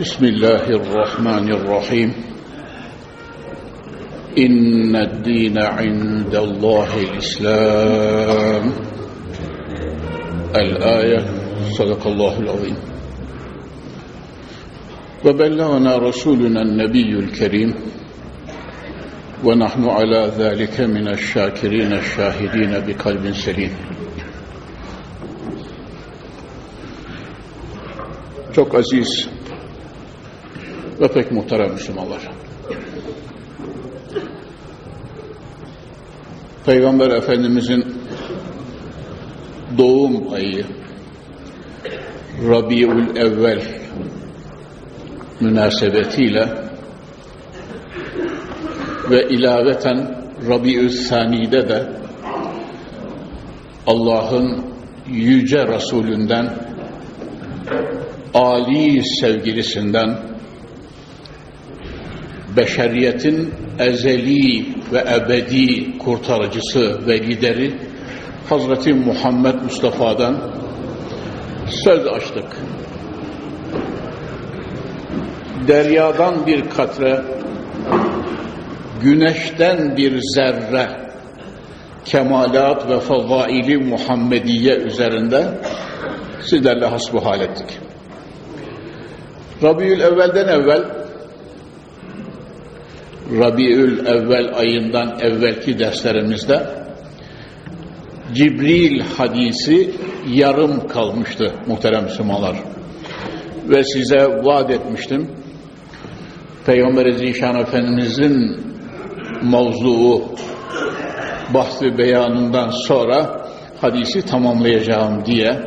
بسم الله الرحمن الرحيم إن الدين عند الله الإسلام الآية صدق الله العظيم وبلغنا رسولنا النبي الكريم ونحن على ذلك من الشاكرين الشاهدين بقلب سليم Çok aziz ve pek muhterem Müslümanlar. Peygamber Efendimizin doğum ayı Rabiul Evvel münasebetiyle ve ilaveten Rabiül Sani'de de Allah'ın yüce Resulünden Ali sevgilisinden beşeriyetin ezeli ve ebedi kurtarıcısı ve lideri Hazreti Muhammed Mustafa'dan söz açtık. Deryadan bir katre, güneşten bir zerre, kemalat ve fazaili Muhammediye üzerinde sizlerle hasbuhal ettik. Rabiül Evvel'den evvel Rabiül Evvel ayından evvelki derslerimizde Cibril hadisi yarım kalmıştı muhterem Müslümanlar. Ve size vaat etmiştim. Peygamber Zişan Efendimizin mevzuu bahsi beyanından sonra hadisi tamamlayacağım diye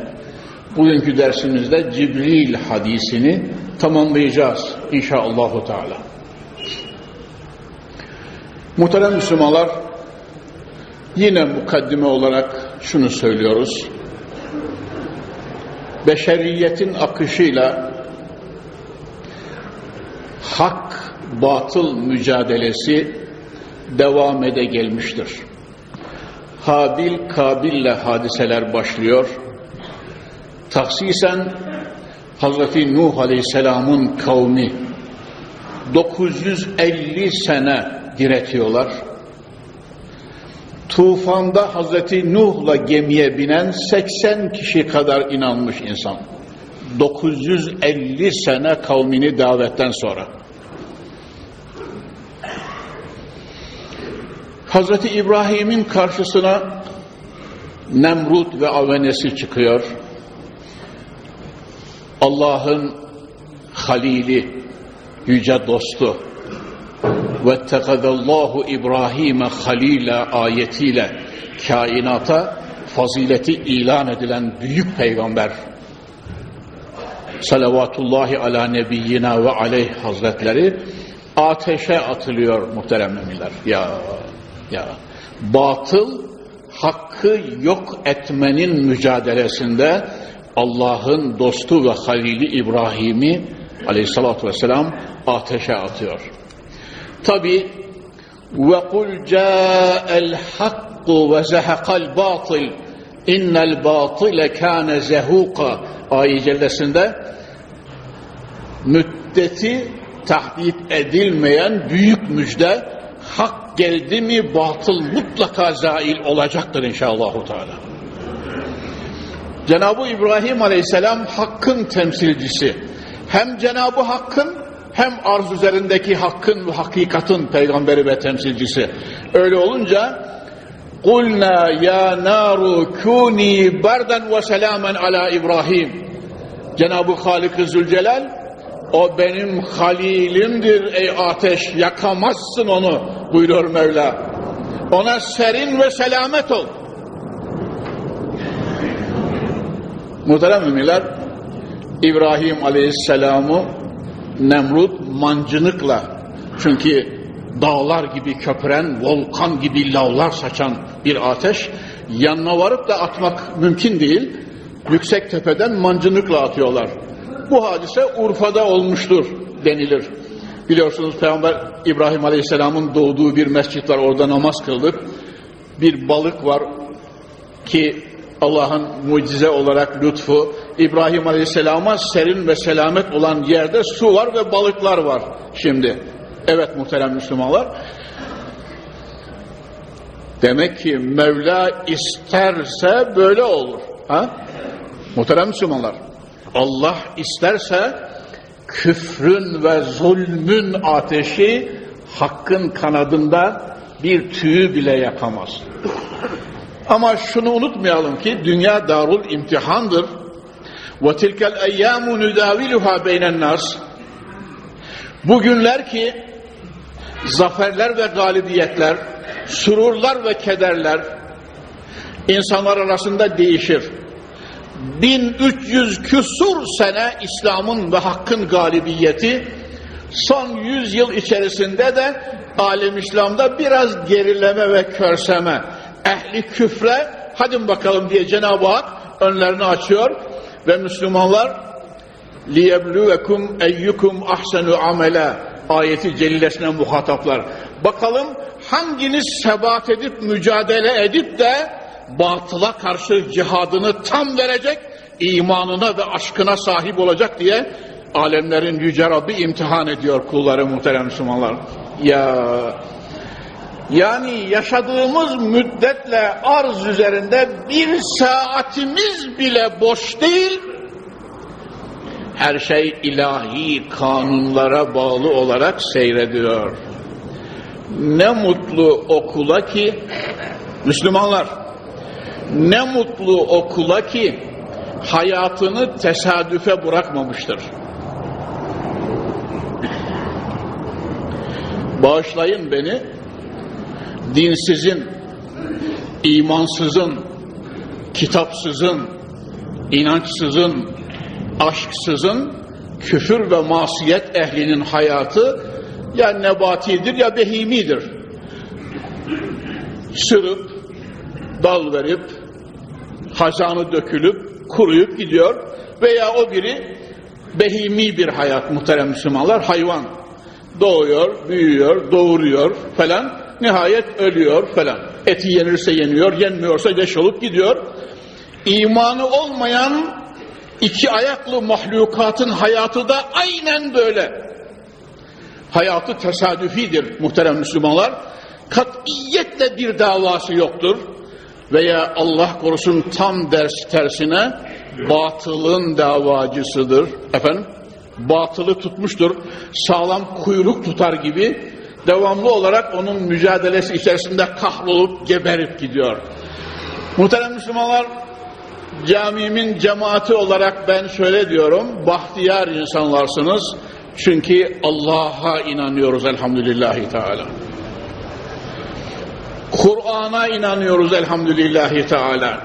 bugünkü dersimizde Cibril hadisini tamamlayacağız inşallahü teala. Muhterem Müslümanlar yine mukaddime olarak şunu söylüyoruz. Beşeriyetin akışıyla hak batıl mücadelesi devam ede gelmiştir. Habil Kabil'le hadiseler başlıyor. Taksisen Hazreti Nuh Aleyhisselam'ın kavmi 950 sene diretiyorlar. Tufanda Hazreti Nuh'la gemiye binen 80 kişi kadar inanmış insan. 950 sene kavmini davetten sonra. Hazreti İbrahim'in karşısına Nemrut ve avenesi çıkıyor. Allah'ın halili, yüce dostu vettekadallahu İbrahim'e halile ayetiyle kainata fazileti ilan edilen büyük peygamber salavatullahi ala nebiyyina ve aleyh hazretleri ateşe atılıyor muhterem müminler. Ya, ya. Batıl hakkı yok etmenin mücadelesinde Allah'ın dostu ve halili İbrahim'i aleyhissalatü vesselam ateşe atıyor. Tabi ve kul ca'el hakku ve zehekal batıl innel batile kâne zehuka ayet cellesinde müddeti tahdit edilmeyen büyük müjde hak geldi mi batıl mutlaka zail olacaktır inşallah. Teala. Cenab-ı İbrahim Aleyhisselam hakkın temsilcisi. Hem Cenab-ı Hakk'ın hem arz üzerindeki hakkın ve hakikatın peygamberi ve temsilcisi. Öyle olunca ya naru kuni bardan ve selamen ala İbrahim. Cenab-ı Halik-i Zülcelal o benim halilimdir ey ateş yakamazsın onu buyuruyor Mevla. Ona serin ve selamet ol. Muhterem müminler, İbrahim Aleyhisselam'ı Nemrut mancınıkla çünkü dağlar gibi köpüren, volkan gibi lavlar saçan bir ateş yanına varıp da atmak mümkün değil. Yüksek tepeden mancınıkla atıyorlar. Bu hadise Urfa'da olmuştur denilir. Biliyorsunuz Peygamber İbrahim Aleyhisselam'ın doğduğu bir mescit var. Orada namaz kıldık. Bir balık var ki Allah'ın mucize olarak lütfu İbrahim Aleyhisselam'a serin ve selamet olan yerde su var ve balıklar var şimdi. Evet muhterem Müslümanlar. Demek ki Mevla isterse böyle olur. Ha? Muhterem Müslümanlar. Allah isterse küfrün ve zulmün ateşi hakkın kanadında bir tüyü bile yakamaz. Ama şunu unutmayalım ki dünya darul imtihandır. Tilkel eyyamu nudaviluha beynen nas. Bugünler ki zaferler ve galibiyetler, sururlar ve kederler insanlar arasında değişir. 1300 küsur sene İslam'ın ve hakkın galibiyeti son 100 yıl içerisinde de alem İslam'da biraz gerileme ve körseme ehli küfre hadi bakalım diye Cenab-ı Hak önlerini açıyor ve Müslümanlar liyebluvekum eyyukum ahsenu amela ayeti celilesine muhataplar. Bakalım hanginiz sebat edip mücadele edip de batıla karşı cihadını tam verecek, imanına ve aşkına sahip olacak diye alemlerin yüce Rabbi imtihan ediyor kulları muhterem Müslümanlar. Ya yani yaşadığımız müddetle arz üzerinde bir saatimiz bile boş değil. Her şey ilahi kanunlara bağlı olarak seyrediyor. Ne mutlu okula ki Müslümanlar ne mutlu okula ki hayatını tesadüfe bırakmamıştır. Bağışlayın beni, dinsizin, imansızın, kitapsızın, inançsızın, aşksızın, küfür ve masiyet ehlinin hayatı ya nebatidir ya behimidir. Sürüp, dal verip, hazanı dökülüp, kuruyup gidiyor veya o biri behimi bir hayat muhterem Müslümanlar, hayvan. Doğuyor, büyüyor, doğuruyor falan, nihayet ölüyor falan. Eti yenirse yeniyor, yenmiyorsa leş olup gidiyor. İmanı olmayan iki ayaklı mahlukatın hayatı da aynen böyle. Hayatı tesadüfidir muhterem Müslümanlar. Katiyetle bir davası yoktur. Veya Allah korusun tam ders tersine batılın davacısıdır. Efendim? Batılı tutmuştur. Sağlam kuyruk tutar gibi devamlı olarak onun mücadelesi içerisinde kahrolup geberip gidiyor. Muhterem Müslümanlar camimin cemaati olarak ben şöyle diyorum, bahtiyar insanlarsınız. Çünkü Allah'a inanıyoruz elhamdülillahi teala. Kur'an'a inanıyoruz elhamdülillahi teala.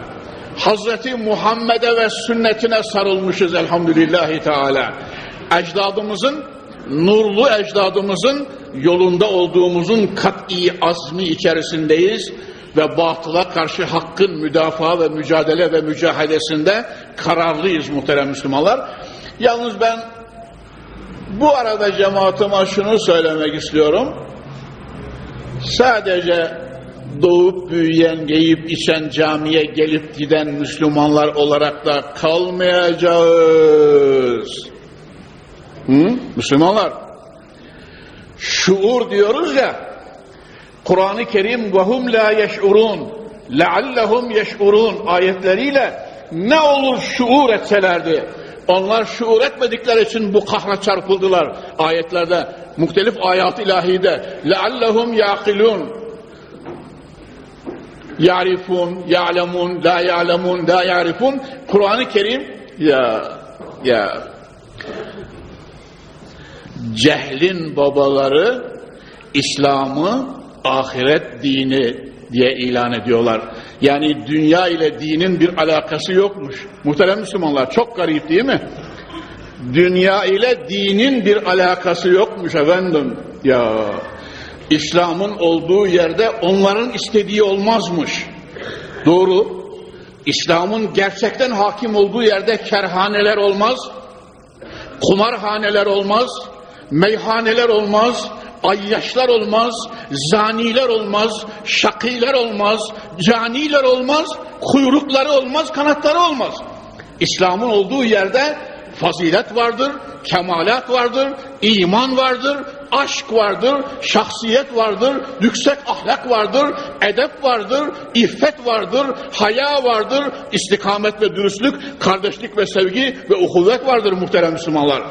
Hazreti Muhammed'e ve sünnetine sarılmışız elhamdülillahi teala. Ecdadımızın, nurlu ecdadımızın yolunda olduğumuzun kat'i azmi içerisindeyiz ve batıla karşı hakkın müdafaa ve mücadele ve mücadelesinde kararlıyız muhterem Müslümanlar. Yalnız ben bu arada cemaatime şunu söylemek istiyorum. Sadece doğup büyüyen, yiyip içen camiye gelip giden Müslümanlar olarak da kalmayacağız. Hı? Müslümanlar şuur diyoruz ya Kur'an-ı Kerim vehum la yeş'urun leallehum yeş'urun ayetleriyle ne olur şuur etselerdi onlar şuur etmedikleri için bu kahra çarpıldılar ayetlerde muhtelif ayat-ı ilahide leallehum yaqilun yarifun, ya'lemun, la ya'lemun, la yarifun. Kur'an-ı Kerim ya ya cehlin babaları İslam'ı ahiret dini diye ilan ediyorlar. Yani dünya ile dinin bir alakası yokmuş. Muhterem Müslümanlar çok garip değil mi? Dünya ile dinin bir alakası yokmuş efendim. Ya İslam'ın olduğu yerde onların istediği olmazmış. Doğru. İslam'ın gerçekten hakim olduğu yerde kerhaneler olmaz, kumarhaneler olmaz, meyhaneler olmaz, ayyaşlar olmaz, zaniler olmaz, şakiler olmaz, caniler olmaz, kuyrukları olmaz, kanatları olmaz. İslam'ın olduğu yerde fazilet vardır, kemalat vardır, iman vardır, aşk vardır, şahsiyet vardır, yüksek ahlak vardır, edep vardır, iffet vardır, haya vardır, istikamet ve dürüstlük, kardeşlik ve sevgi ve uhuvvet vardır muhterem Müslümanlar.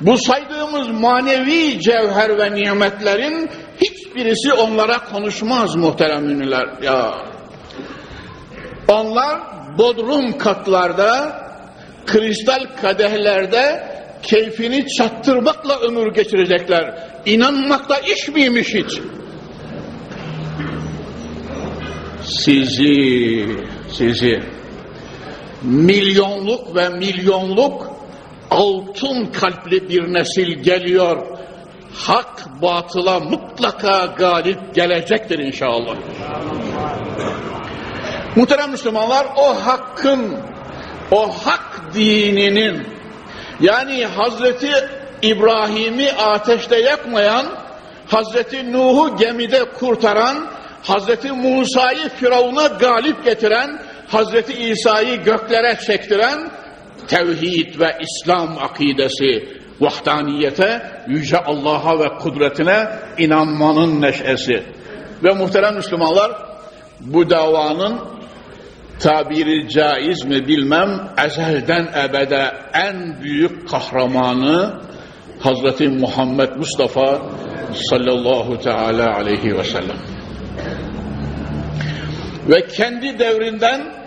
Bu saydığımız manevi cevher ve nimetlerin hiçbirisi onlara konuşmaz muhterem ünlüler. Ya. Onlar bodrum katlarda, kristal kadehlerde keyfini çattırmakla ömür geçirecekler. İnanmakta iş miymiş hiç? Sizi, sizi milyonluk ve milyonluk altın kalpli bir nesil geliyor. Hak batıla mutlaka galip gelecektir inşallah. Muhterem Müslümanlar o hakkın, o hak dininin yani Hazreti İbrahim'i ateşte yakmayan, Hazreti Nuh'u gemide kurtaran, Hazreti Musa'yı Firavun'a galip getiren, Hazreti İsa'yı göklere çektiren tevhid ve İslam akidesi, vahdaniyete, yüce Allah'a ve kudretine inanmanın neşesi. Ve muhterem Müslümanlar, bu davanın tabiri caiz mi bilmem, ezelden ebede en büyük kahramanı Hazreti Muhammed Mustafa sallallahu teala aleyhi ve sellem. Ve kendi devrinden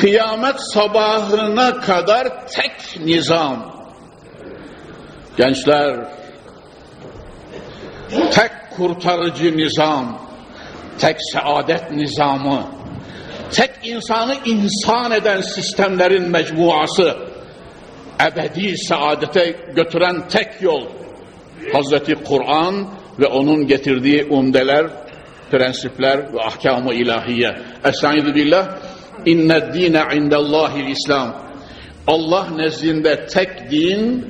kıyamet sabahına kadar tek nizam. Gençler, tek kurtarıcı nizam, tek saadet nizamı, tek insanı insan eden sistemlerin mecmuası, ebedi saadete götüren tek yol, Hazreti Kur'an ve onun getirdiği umdeler, prensipler ve ahkamı ilahiye. Estaizu billah, İnne dine indellahil İslam. Allah nezdinde tek din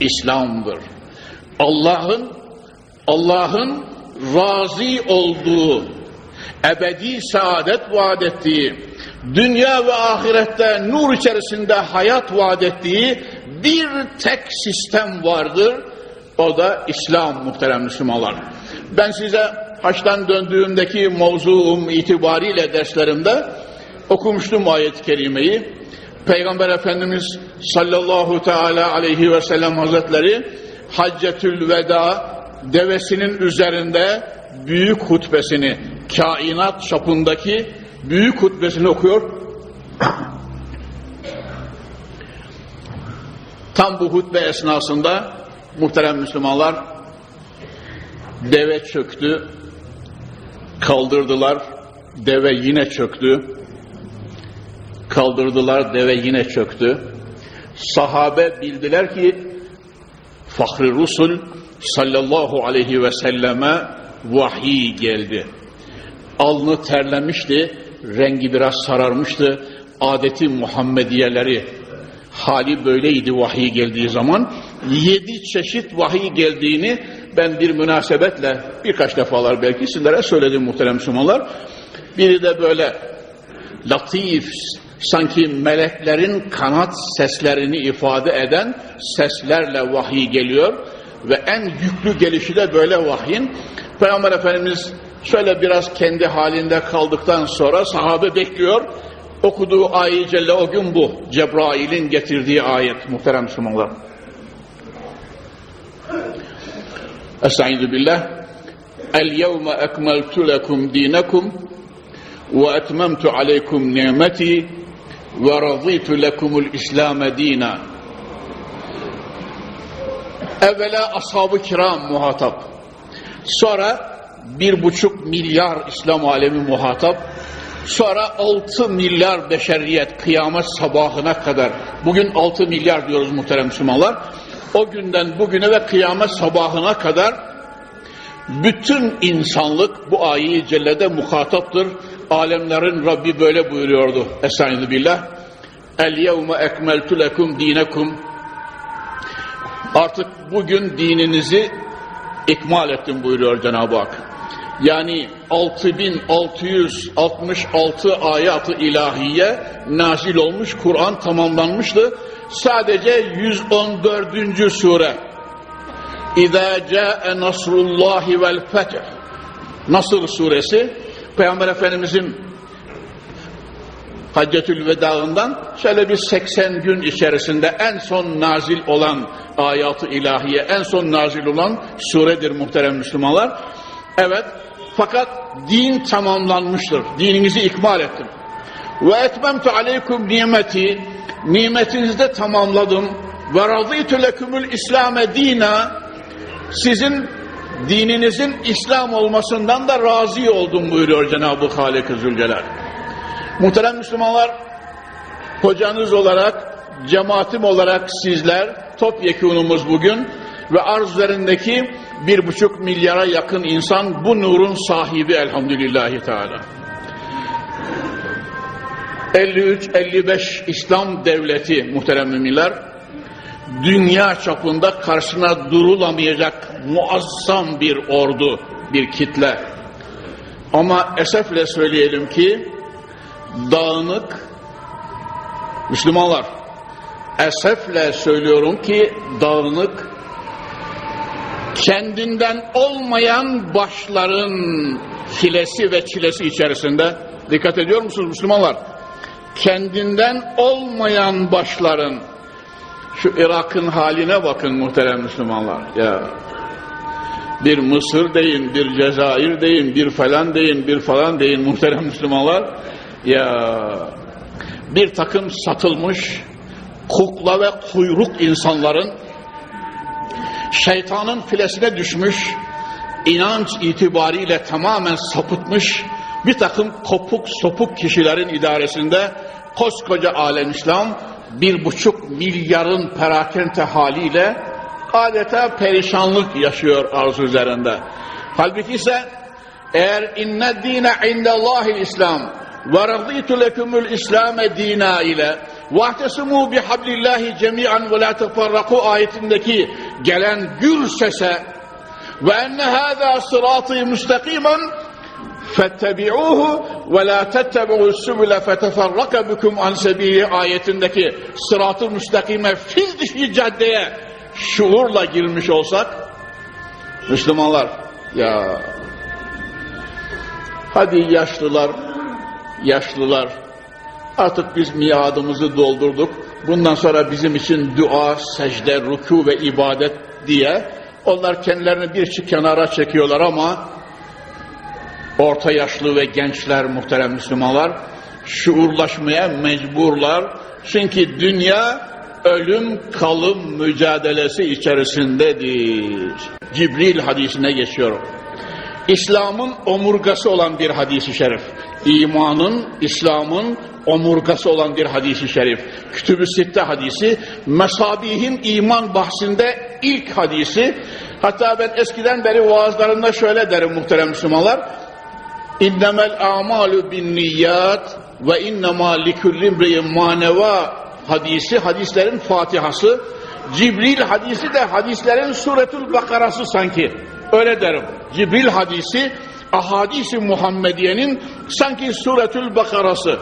İslam'dır. Allah'ın Allah'ın razı olduğu, ebedi saadet vaat ettiği, dünya ve ahirette nur içerisinde hayat vaat ettiği bir tek sistem vardır. O da İslam muhterem Müslümanlar. Ben size haçtan döndüğümdeki mevzuum itibariyle derslerimde okumuştum ayet-i kerimeyi. Peygamber Efendimiz sallallahu teala aleyhi ve sellem hazretleri Haccetül Veda devesinin üzerinde büyük hutbesini, kainat çapındaki büyük hutbesini okuyor. Tam bu hutbe esnasında muhterem Müslümanlar deve çöktü, kaldırdılar, deve yine çöktü, kaldırdılar, deve yine çöktü. Sahabe bildiler ki Fahri Rusul sallallahu aleyhi ve selleme vahiy geldi. Alnı terlemişti, rengi biraz sararmıştı. Adeti Muhammediyeleri hali böyleydi vahiy geldiği zaman. Yedi çeşit vahiy geldiğini ben bir münasebetle birkaç defalar belki sizlere söyledim muhterem Müslümanlar. Biri de böyle latif, sanki meleklerin kanat seslerini ifade eden seslerle vahiy geliyor ve en yüklü gelişi de böyle vahyin. Peygamber Efendimiz şöyle biraz kendi halinde kaldıktan sonra sahabe bekliyor. Okuduğu ayet celle o gün bu. Cebrail'in getirdiği ayet muhterem Müslümanlar. Estaizu billah. El yevme ekmeltu lekum dinekum ve etmemtu aleykum nimeti razıytu lekumul İslam dina. Evvela ashab-ı kiram muhatap. Sonra bir buçuk milyar İslam alemi muhatap. Sonra 6 milyar beşeriyet kıyamet sabahına kadar. Bugün 6 milyar diyoruz muhterem Müslümanlar. O günden bugüne ve kıyamet sabahına kadar bütün insanlık bu ayeyi cellede muhataptır. Alemlerin Rabbi böyle buyuruyordu. Estaizu billah. El yevme ekmeltu lekum dinekum. Artık bugün dininizi ikmal ettim buyuruyor Cenab-ı Hak. Yani 6666 ayat-ı ilahiye nazil olmuş, Kur'an tamamlanmıştı. Sadece 114. sure. İzâ câe nasrullâhi vel fetih. Nasır suresi, Peygamber Efendimizin Haccetül Veda'ından şöyle bir 80 gün içerisinde en son nazil olan ayatı ilahiye, en son nazil olan suredir muhterem Müslümanlar. Evet, fakat din tamamlanmıştır. Dininizi ikmal ettim. Ve etmemtu aleykum nimeti, nimetinizi de tamamladım. Ve razıytü lekümül İslam'e dina, sizin dininizin İslam olmasından da razı oldum buyuruyor Cenab-ı Halik-i Zülcelal. Muhterem Müslümanlar, hocanız olarak, cemaatim olarak sizler, topyekunumuz bugün ve arz üzerindeki bir buçuk milyara yakın insan bu nurun sahibi elhamdülillahi teala. 53-55 İslam devleti muhterem müminler, dünya çapında karşına durulamayacak muazzam bir ordu, bir kitle. Ama esefle söyleyelim ki, dağınık Müslümanlar esefle söylüyorum ki dağınık kendinden olmayan başların filesi ve çilesi içerisinde dikkat ediyor musunuz Müslümanlar? Kendinden olmayan başların şu Irak'ın haline bakın muhterem Müslümanlar. Ya. Bir Mısır deyin, bir Cezayir deyin, bir falan deyin, bir falan deyin muhterem Müslümanlar. Ya. Bir takım satılmış kukla ve kuyruk insanların şeytanın filesine düşmüş inanç itibariyle tamamen sapıtmış bir takım kopuk sopuk kişilerin idaresinde koskoca alem İslam bir buçuk milyarın perakente haliyle adeta perişanlık yaşıyor arzu üzerinde. Halbuki ise eğer inne dine indellahil İslam ve raditu lekumul İslam'e dina ile vahtesimu bihablillahi cemi'an ve la teferraku ayetindeki gelen gür sese ve enne hâzâ sıratı müstakimen ve la tettebi'u sübüle feteferraka bikum an sebili ayetindeki sıratı müstakime fil dişi caddeye şuurla girmiş olsak Müslümanlar ya hadi yaşlılar yaşlılar artık biz miadımızı doldurduk bundan sonra bizim için dua, secde, ruku ve ibadet diye onlar kendilerini bir kenara çekiyorlar ama orta yaşlı ve gençler muhterem Müslümanlar şuurlaşmaya mecburlar çünkü dünya ölüm kalım mücadelesi içerisindedir. Cibril hadisine geçiyorum. İslam'ın omurgası olan bir hadisi şerif. İmanın, İslam'ın omurgası olan bir hadisi şerif. Kütüb-ü Sitte hadisi, Mesabihin iman bahsinde ilk hadisi. Hatta ben eskiden beri vaazlarında şöyle derim muhterem Müslümanlar. İnnemel amalu bin niyyat ve innema likullimri'in maneva hadisi, hadislerin Fatihası, Cibril hadisi de hadislerin Suretül Bakarası sanki. Öyle derim. Cibril hadisi, ahadisi Muhammediye'nin sanki Suretül Bakarası.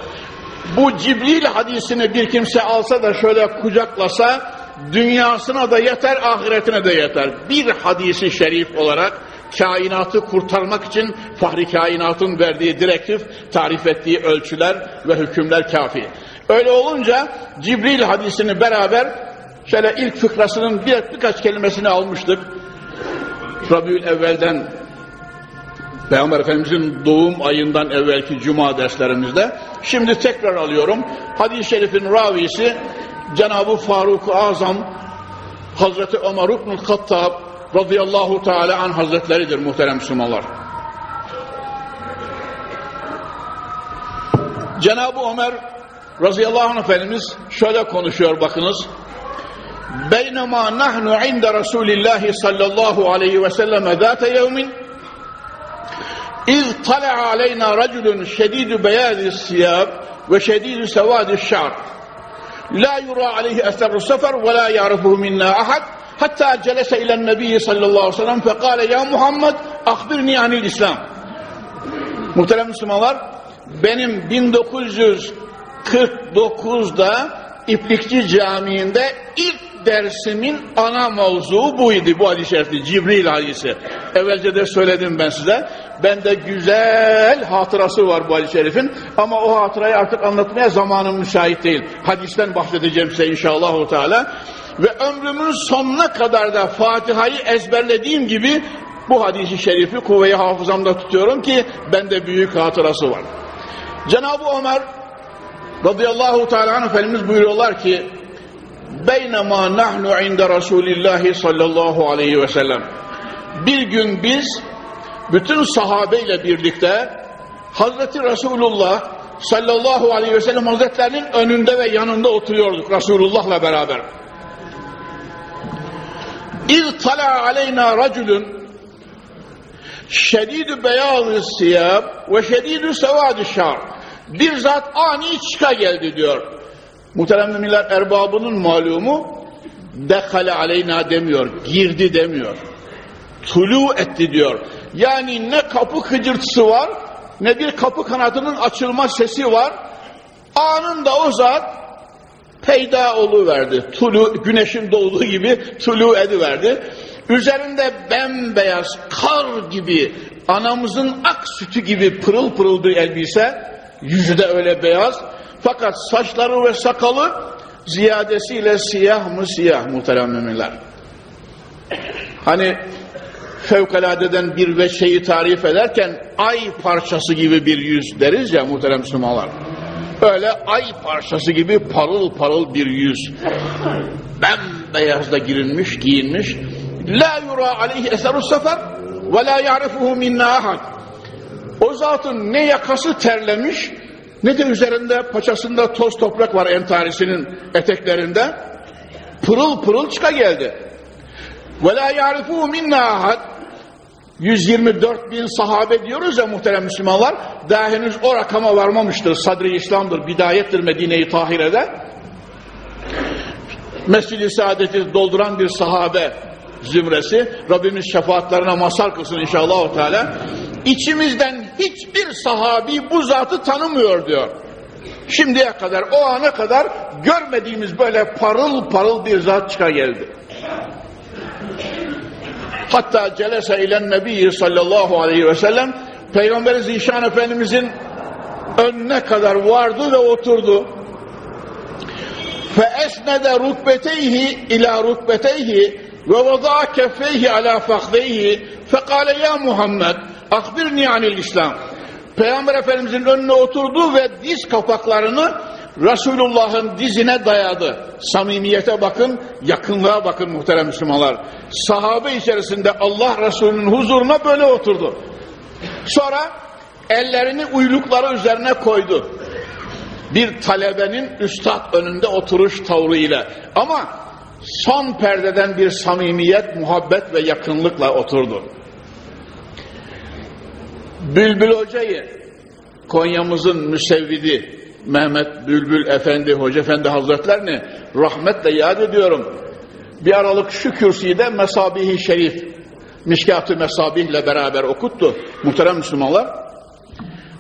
Bu Cibril hadisini bir kimse alsa da şöyle kucaklasa, dünyasına da yeter, ahiretine de yeter. Bir hadisi şerif olarak kainatı kurtarmak için fahri kainatın verdiği direktif, tarif ettiği ölçüler ve hükümler kafi. Öyle olunca Cibril hadisini beraber şöyle ilk fıkrasının bir, birkaç kelimesini almıştık. Rabiül evvelden Peygamber Efendimizin doğum ayından evvelki cuma derslerimizde. Şimdi tekrar alıyorum. Hadis-i şerifin ravisi Cenab-ı Faruk-u Azam Hazreti Ömer İbn-i Kattab radıyallahu teala an hazretleridir muhterem Müslümanlar. Cenab-ı Ömer radıyallahu anh Efendimiz şöyle konuşuyor bakınız. Beynema nahnu inde Resulillahi sallallahu aleyhi ve sellem zâte yevmin İz tala'a aleyna raculun şedidü beyâzi siyâb ve şedidü sevâdi şa'r La yura aleyhi eseru sefer ve la ya'rifuhu minna ahad hatta celese ilen nebiyyi sallallahu aleyhi ve sellem fekale ya Muhammed akbirni anil İslam Muhterem Müslümanlar benim 1949'da İplikçi Camii'nde ilk dersimin ana mevzuu buydu bu hadis-i şerifti Cibril hadisi. Evvelce de söyledim ben size. Bende güzel hatırası var bu hadis-i şerifin ama o hatırayı artık anlatmaya zamanım müsait değil. Hadisten bahsedeceğim size inşallah Teala. Ve ömrümün sonuna kadar da Fatiha'yı ezberlediğim gibi bu hadisi şerifi kuvve-i hafızamda tutuyorum ki bende büyük hatırası var. Cenab-ı Ömer radıyallahu teala Efendimiz buyuruyorlar ki beynema nahnu inde Resulillahi sallallahu aleyhi ve sellem bir gün biz bütün sahabeyle birlikte Hazreti Resulullah sallallahu aleyhi ve sellem hazretlerinin önünde ve yanında oturuyorduk Resulullah'la beraber. İz tala aleyna raculun şedidü beyazı siyab ve şedidü sevadü şar. Bir zat ani çıka geldi diyor. Muhterem müminler erbabının malumu dekale aleyna demiyor, girdi demiyor. Tulu etti diyor. Yani ne kapı hıcırtısı var, ne bir kapı kanadının açılma sesi var. Anında o zat peyda oluverdi. Tulu, güneşin doğduğu gibi tulu ediverdi. Üzerinde bembeyaz kar gibi anamızın ak sütü gibi pırıl pırıl bir elbise yüzü de öyle beyaz fakat saçları ve sakalı ziyadesiyle siyah mı siyah muhterem müminler hani fevkaladeden bir ve tarif ederken ay parçası gibi bir yüz deriz ya muhterem Müslümanlar öyle ay parçası gibi parıl parıl bir yüz bembeyazda girilmiş giyinmiş La yura aleyhi eseru sefer ve la ya'rifuhu minna ahad. O zatın ne yakası terlemiş ne de üzerinde paçasında toz toprak var entarisinin eteklerinde. Pırıl pırıl çıka geldi. Ve la ya'rifuhu minna ahad. 124 bin sahabe diyoruz ya muhterem Müslümanlar. Daha henüz o rakama varmamıştır. Sadri İslam'dır, bidayettir Medine-i Tahire'de. Mescid-i Saadet'i dolduran bir sahabe zümresi. Rabbimiz şefaatlerine mazhar kılsın inşallah. Teala. İçimizden hiçbir sahabi bu zatı tanımıyor diyor. Şimdiye kadar, o ana kadar görmediğimiz böyle parıl parıl bir zat çıka geldi. Hatta celese ilen nebiyyi sallallahu aleyhi ve sellem Peygamberi Zişan Efendimizin önüne kadar vardı ve oturdu. Rukbeteyhi ila rukbeteyhi ve vada keffeyhi ala fakdeyhi fekale ya Muhammed akbirni anil İslam Peygamber Efendimizin önüne oturdu ve diz kapaklarını Resulullah'ın dizine dayadı. Samimiyete bakın, yakınlığa bakın muhterem Müslümanlar. Sahabe içerisinde Allah Resulü'nün huzuruna böyle oturdu. Sonra ellerini uylukları üzerine koydu. Bir talebenin üstad önünde oturuş tavrı ile. Ama son perdeden bir samimiyet, muhabbet ve yakınlıkla oturdu. Bülbül Hoca'yı Konya'mızın müsevvidi Mehmet Bülbül Efendi Hoca Efendi Hazretlerini rahmetle yad ediyorum. Bir aralık şu kürsüyü de Mesabihi Şerif Mişkat-ı Mesabih ile beraber okuttu. Muhterem Müslümanlar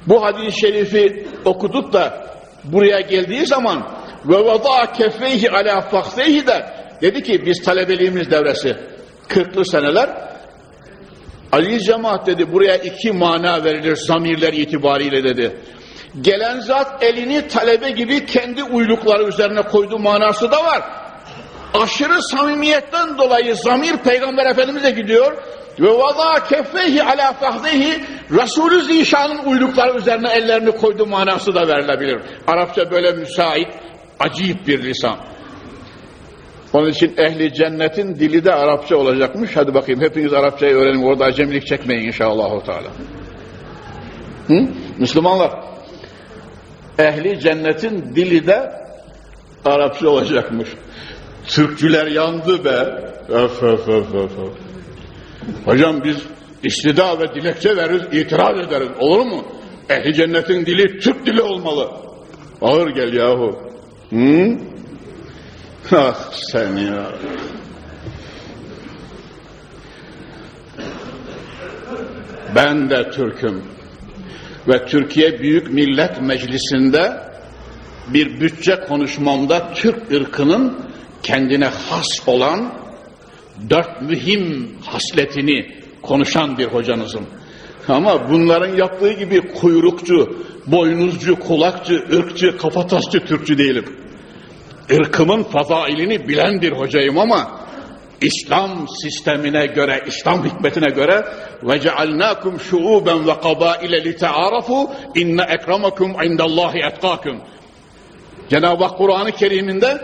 bu hadis-i şerifi okuduk da buraya geldiği zaman ve vada keffeyhi ala fakseyhi de dedi ki biz talebeliğimiz devresi 40'lı seneler Ali cemaat dedi buraya iki mana verilir zamirler itibariyle dedi. Gelen zat elini talebe gibi kendi uylukları üzerine koyduğu manası da var. Aşırı samimiyetten dolayı zamir Peygamber Efendimiz'e gidiyor ve vada keffeyhi ala fahdehi Resulü Zişan'ın uylukları üzerine ellerini koyduğu manası da verilebilir. Arapça böyle müsait, acayip bir lisan. Onun için ehli cennetin dili de Arapça olacakmış. Hadi bakayım hepiniz Arapçayı öğrenin. Orada acemilik çekmeyin inşallah. Hı? Müslümanlar. Ehli cennetin dili de Arapça olacakmış. Türkçüler yandı be. Öf öf öf öf. Hocam biz istida ve dilekçe veririz, itiraz ederiz. Olur mu? Ehli cennetin dili Türk dili olmalı. Ağır gel yahu. Hı? Ah sen ya. Ben de Türk'üm. Ve Türkiye Büyük Millet Meclisi'nde bir bütçe konuşmamda Türk ırkının kendine has olan dört mühim hasletini konuşan bir hocanızım. Ama bunların yaptığı gibi kuyrukçu, boynuzcu, kulakçı, ırkçı, kafatasçı Türkçü değilim. Irkımın fazailini bilen bir hocayım ama İslam sistemine göre, İslam hikmetine göre ve cealnakum şuuben ve kabaile li ta'arafu inne ekramakum indallahi etkakum. Cenab-ı Hak Kur'an-ı Kerim'inde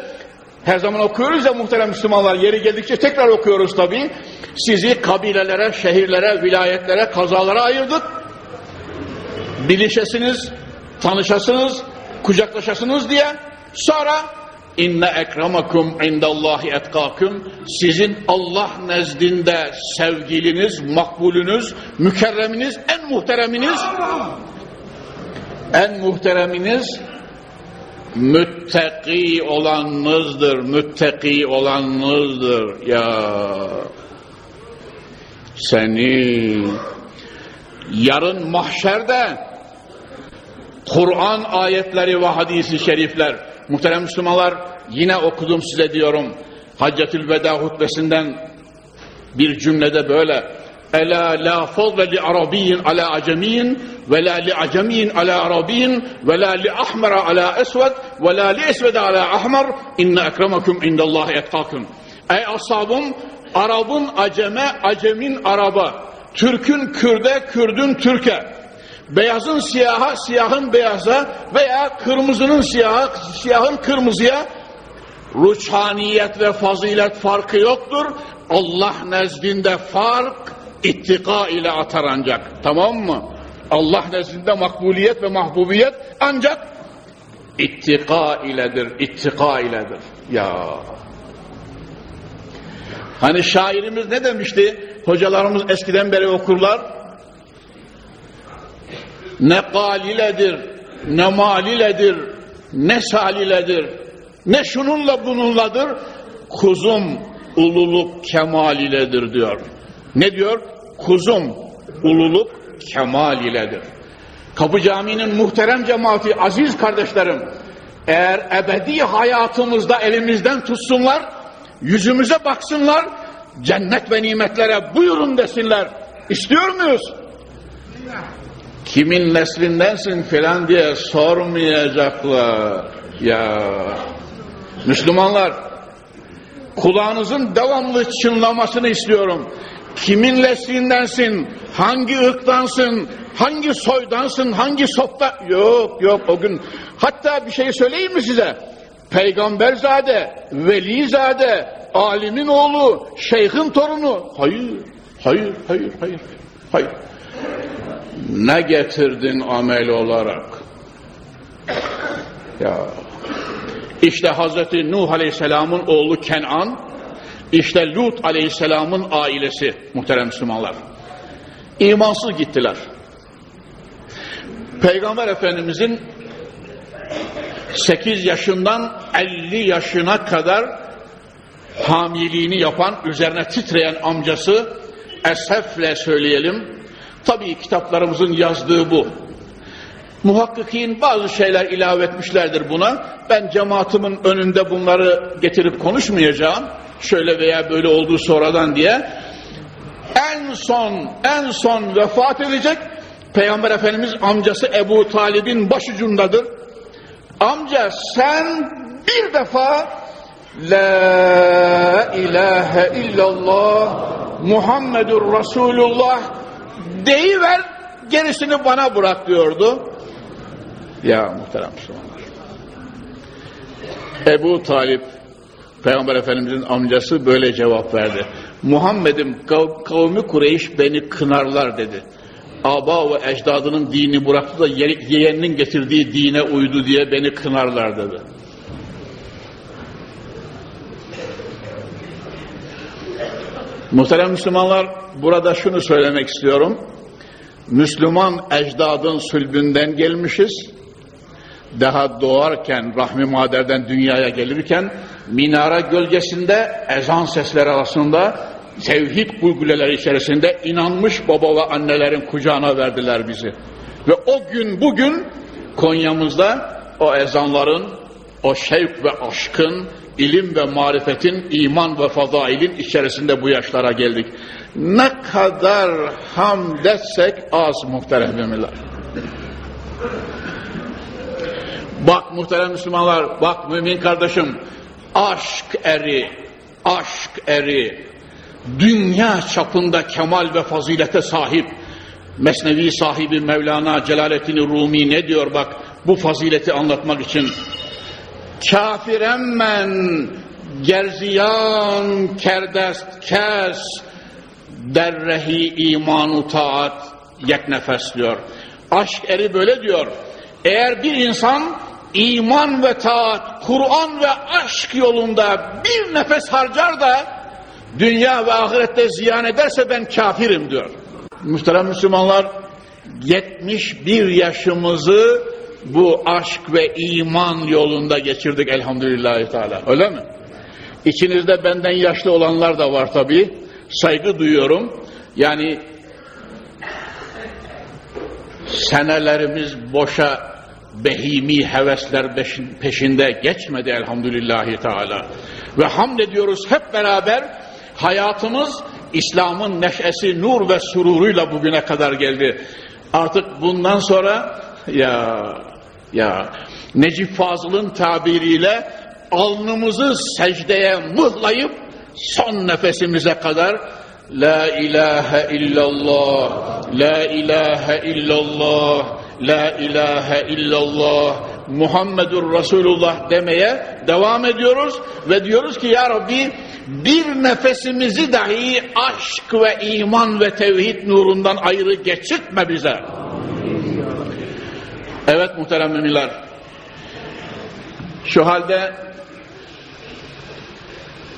her zaman okuyoruz ya muhterem Müslümanlar yeri geldikçe tekrar okuyoruz tabi. Sizi kabilelere, şehirlere, vilayetlere, kazalara ayırdık. Bilişesiniz, tanışasınız, kucaklaşasınız diye. Sonra inne ekramakum indallahi etkakum sizin Allah nezdinde sevgiliniz, makbulünüz, mükerreminiz, en muhtereminiz en muhtereminiz müttaki olanınızdır, müttaki olanınızdır. Ya seni yarın mahşerde Kur'an ayetleri ve hadisi şerifler muhterem Müslümanlar yine okudum size diyorum Haccetül Veda hutbesinden bir cümlede böyle Ela la fadle li arabiyyin ala acemiyin ve la li acemiyin ala arabiyyin ve la li ahmera ala esved ve la li esvede ala ahmer inne ekremakum indallahi etkakum. Ey ashabım Arabın aceme, acemin araba, Türk'ün Kürde, Kürdün Türk'e, beyazın siyaha, siyahın beyaza veya kırmızının siyaha, siyahın kırmızıya ruçhaniyet ve fazilet farkı yoktur. Allah nezdinde fark ittika ile atar ancak. Tamam mı? Allah nezdinde makbuliyet ve mahbubiyet ancak ittika iledir, ittika iledir. Ya Hani şairimiz ne demişti? Hocalarımız eskiden beri okurlar. Ne galiledir, ne maliledir, ne saliledir, ne şununla bununladır, kuzum ululuk kemal iledir diyor. Ne diyor? Kuzum ululuk kemal iledir. Kapı Camii'nin muhterem cemaati, aziz kardeşlerim, eğer ebedi hayatımızda elimizden tutsunlar, yüzümüze baksınlar, cennet ve nimetlere buyurun desinler. İstiyor muyuz? Kimin neslindensin filan diye sormayacaklar. Ya Müslümanlar kulağınızın devamlı çınlamasını istiyorum. Kimin neslindensin? Hangi ırktansın? Hangi soydansın? Hangi sopta? Yok yok o gün. Hatta bir şey söyleyeyim mi size? Peygamberzade, velizade, alimin oğlu, şeyhin torunu. Hayır, hayır, hayır, hayır, hayır. Ne getirdin amel olarak? Ya. İşte Hazreti Nuh Aleyhisselam'ın oğlu Kenan, işte Lut Aleyhisselam'ın ailesi muhterem Müslümanlar. İmansız gittiler. Peygamber Efendimizin 8 yaşından 50 yaşına kadar hamiliğini yapan, üzerine titreyen amcası esefle söyleyelim. Tabii kitaplarımızın yazdığı bu. Muhakkikin bazı şeyler ilave etmişlerdir buna. Ben cemaatimin önünde bunları getirip konuşmayacağım. Şöyle veya böyle olduğu sonradan diye. En son, en son vefat edecek Peygamber Efendimiz amcası Ebu Talib'in başucundadır. Amca sen bir defa La ilahe illallah Muhammedur Resulullah deyiver gerisini bana bırak diyordu. Ya muhterem Müslümanlar. Ebu Talip Peygamber Efendimizin amcası böyle cevap verdi. Muhammed'im kav kavmi Kureyş beni kınarlar dedi. aba ve ecdadının dini bıraktı da yeğeninin getirdiği dine uydu diye beni kınarlar dedi. Muhterem Müslümanlar, burada şunu söylemek istiyorum. Müslüman ecdadın sülbünden gelmişiz. Daha doğarken, rahmi maderden dünyaya gelirken, minare gölgesinde, ezan sesleri arasında, tevhid bulguleleri içerisinde inanmış baba ve annelerin kucağına verdiler bizi. Ve o gün bugün Konya'mızda o ezanların, o şevk ve aşkın, ilim ve marifetin, iman ve fazailin içerisinde bu yaşlara geldik. Ne kadar hamd etsek az muhterem. Bak muhterem Müslümanlar, bak mümin kardeşim, aşk eri, aşk eri, dünya çapında kemal ve fazilete sahip, Mesnevi sahibi Mevlana Celaleddin Rumi ne diyor bak bu fazileti anlatmak için kafiremmen gerziyan kerdest kes derrehi imanu taat yek nefes diyor. Aşk eri böyle diyor. Eğer bir insan iman ve taat, Kur'an ve aşk yolunda bir nefes harcar da dünya ve ahirette ziyan ederse ben kafirim diyor. Muhterem Müslümanlar 71 yaşımızı bu aşk ve iman yolunda geçirdik elhamdülillahi teala. Öyle mi? İçinizde benden yaşlı olanlar da var tabi. Saygı duyuyorum. Yani senelerimiz boşa behimi hevesler peşinde geçmedi elhamdülillahi teala. Ve hamd ediyoruz hep beraber hayatımız İslam'ın neşesi, nur ve sururuyla bugüne kadar geldi. Artık bundan sonra ya ya Necip Fazıl'ın tabiriyle alnımızı secdeye mıhlayıp son nefesimize kadar La ilahe illallah, La ilahe illallah, La ilahe illallah, Muhammedur Resulullah demeye devam ediyoruz ve diyoruz ki Ya Rabbi bir nefesimizi dahi aşk ve iman ve tevhid nurundan ayrı geçirtme bize. Evet muhterem müminler. Şu halde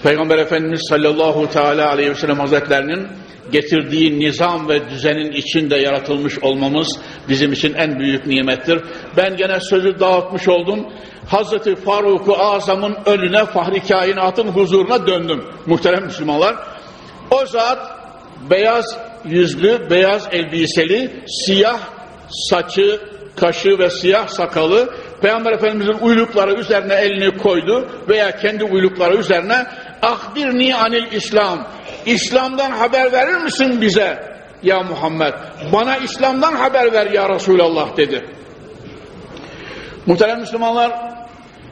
Peygamber Efendimiz sallallahu teala aleyhi ve sellem hazretlerinin getirdiği nizam ve düzenin içinde yaratılmış olmamız bizim için en büyük nimettir. Ben gene sözü dağıtmış oldum. Hazreti Faruk-u Azam'ın önüne fahri kainatın huzuruna döndüm muhterem Müslümanlar. O zat beyaz yüzlü, beyaz elbiseli, siyah saçı, kaşı ve siyah sakalı Peygamber Efendimizin uylukları üzerine elini koydu veya kendi uylukları üzerine ahbirni anil İslam İslam'dan haber verir misin bize? Ya Muhammed bana İslam'dan haber ver ya Resulallah dedi. Muhterem Müslümanlar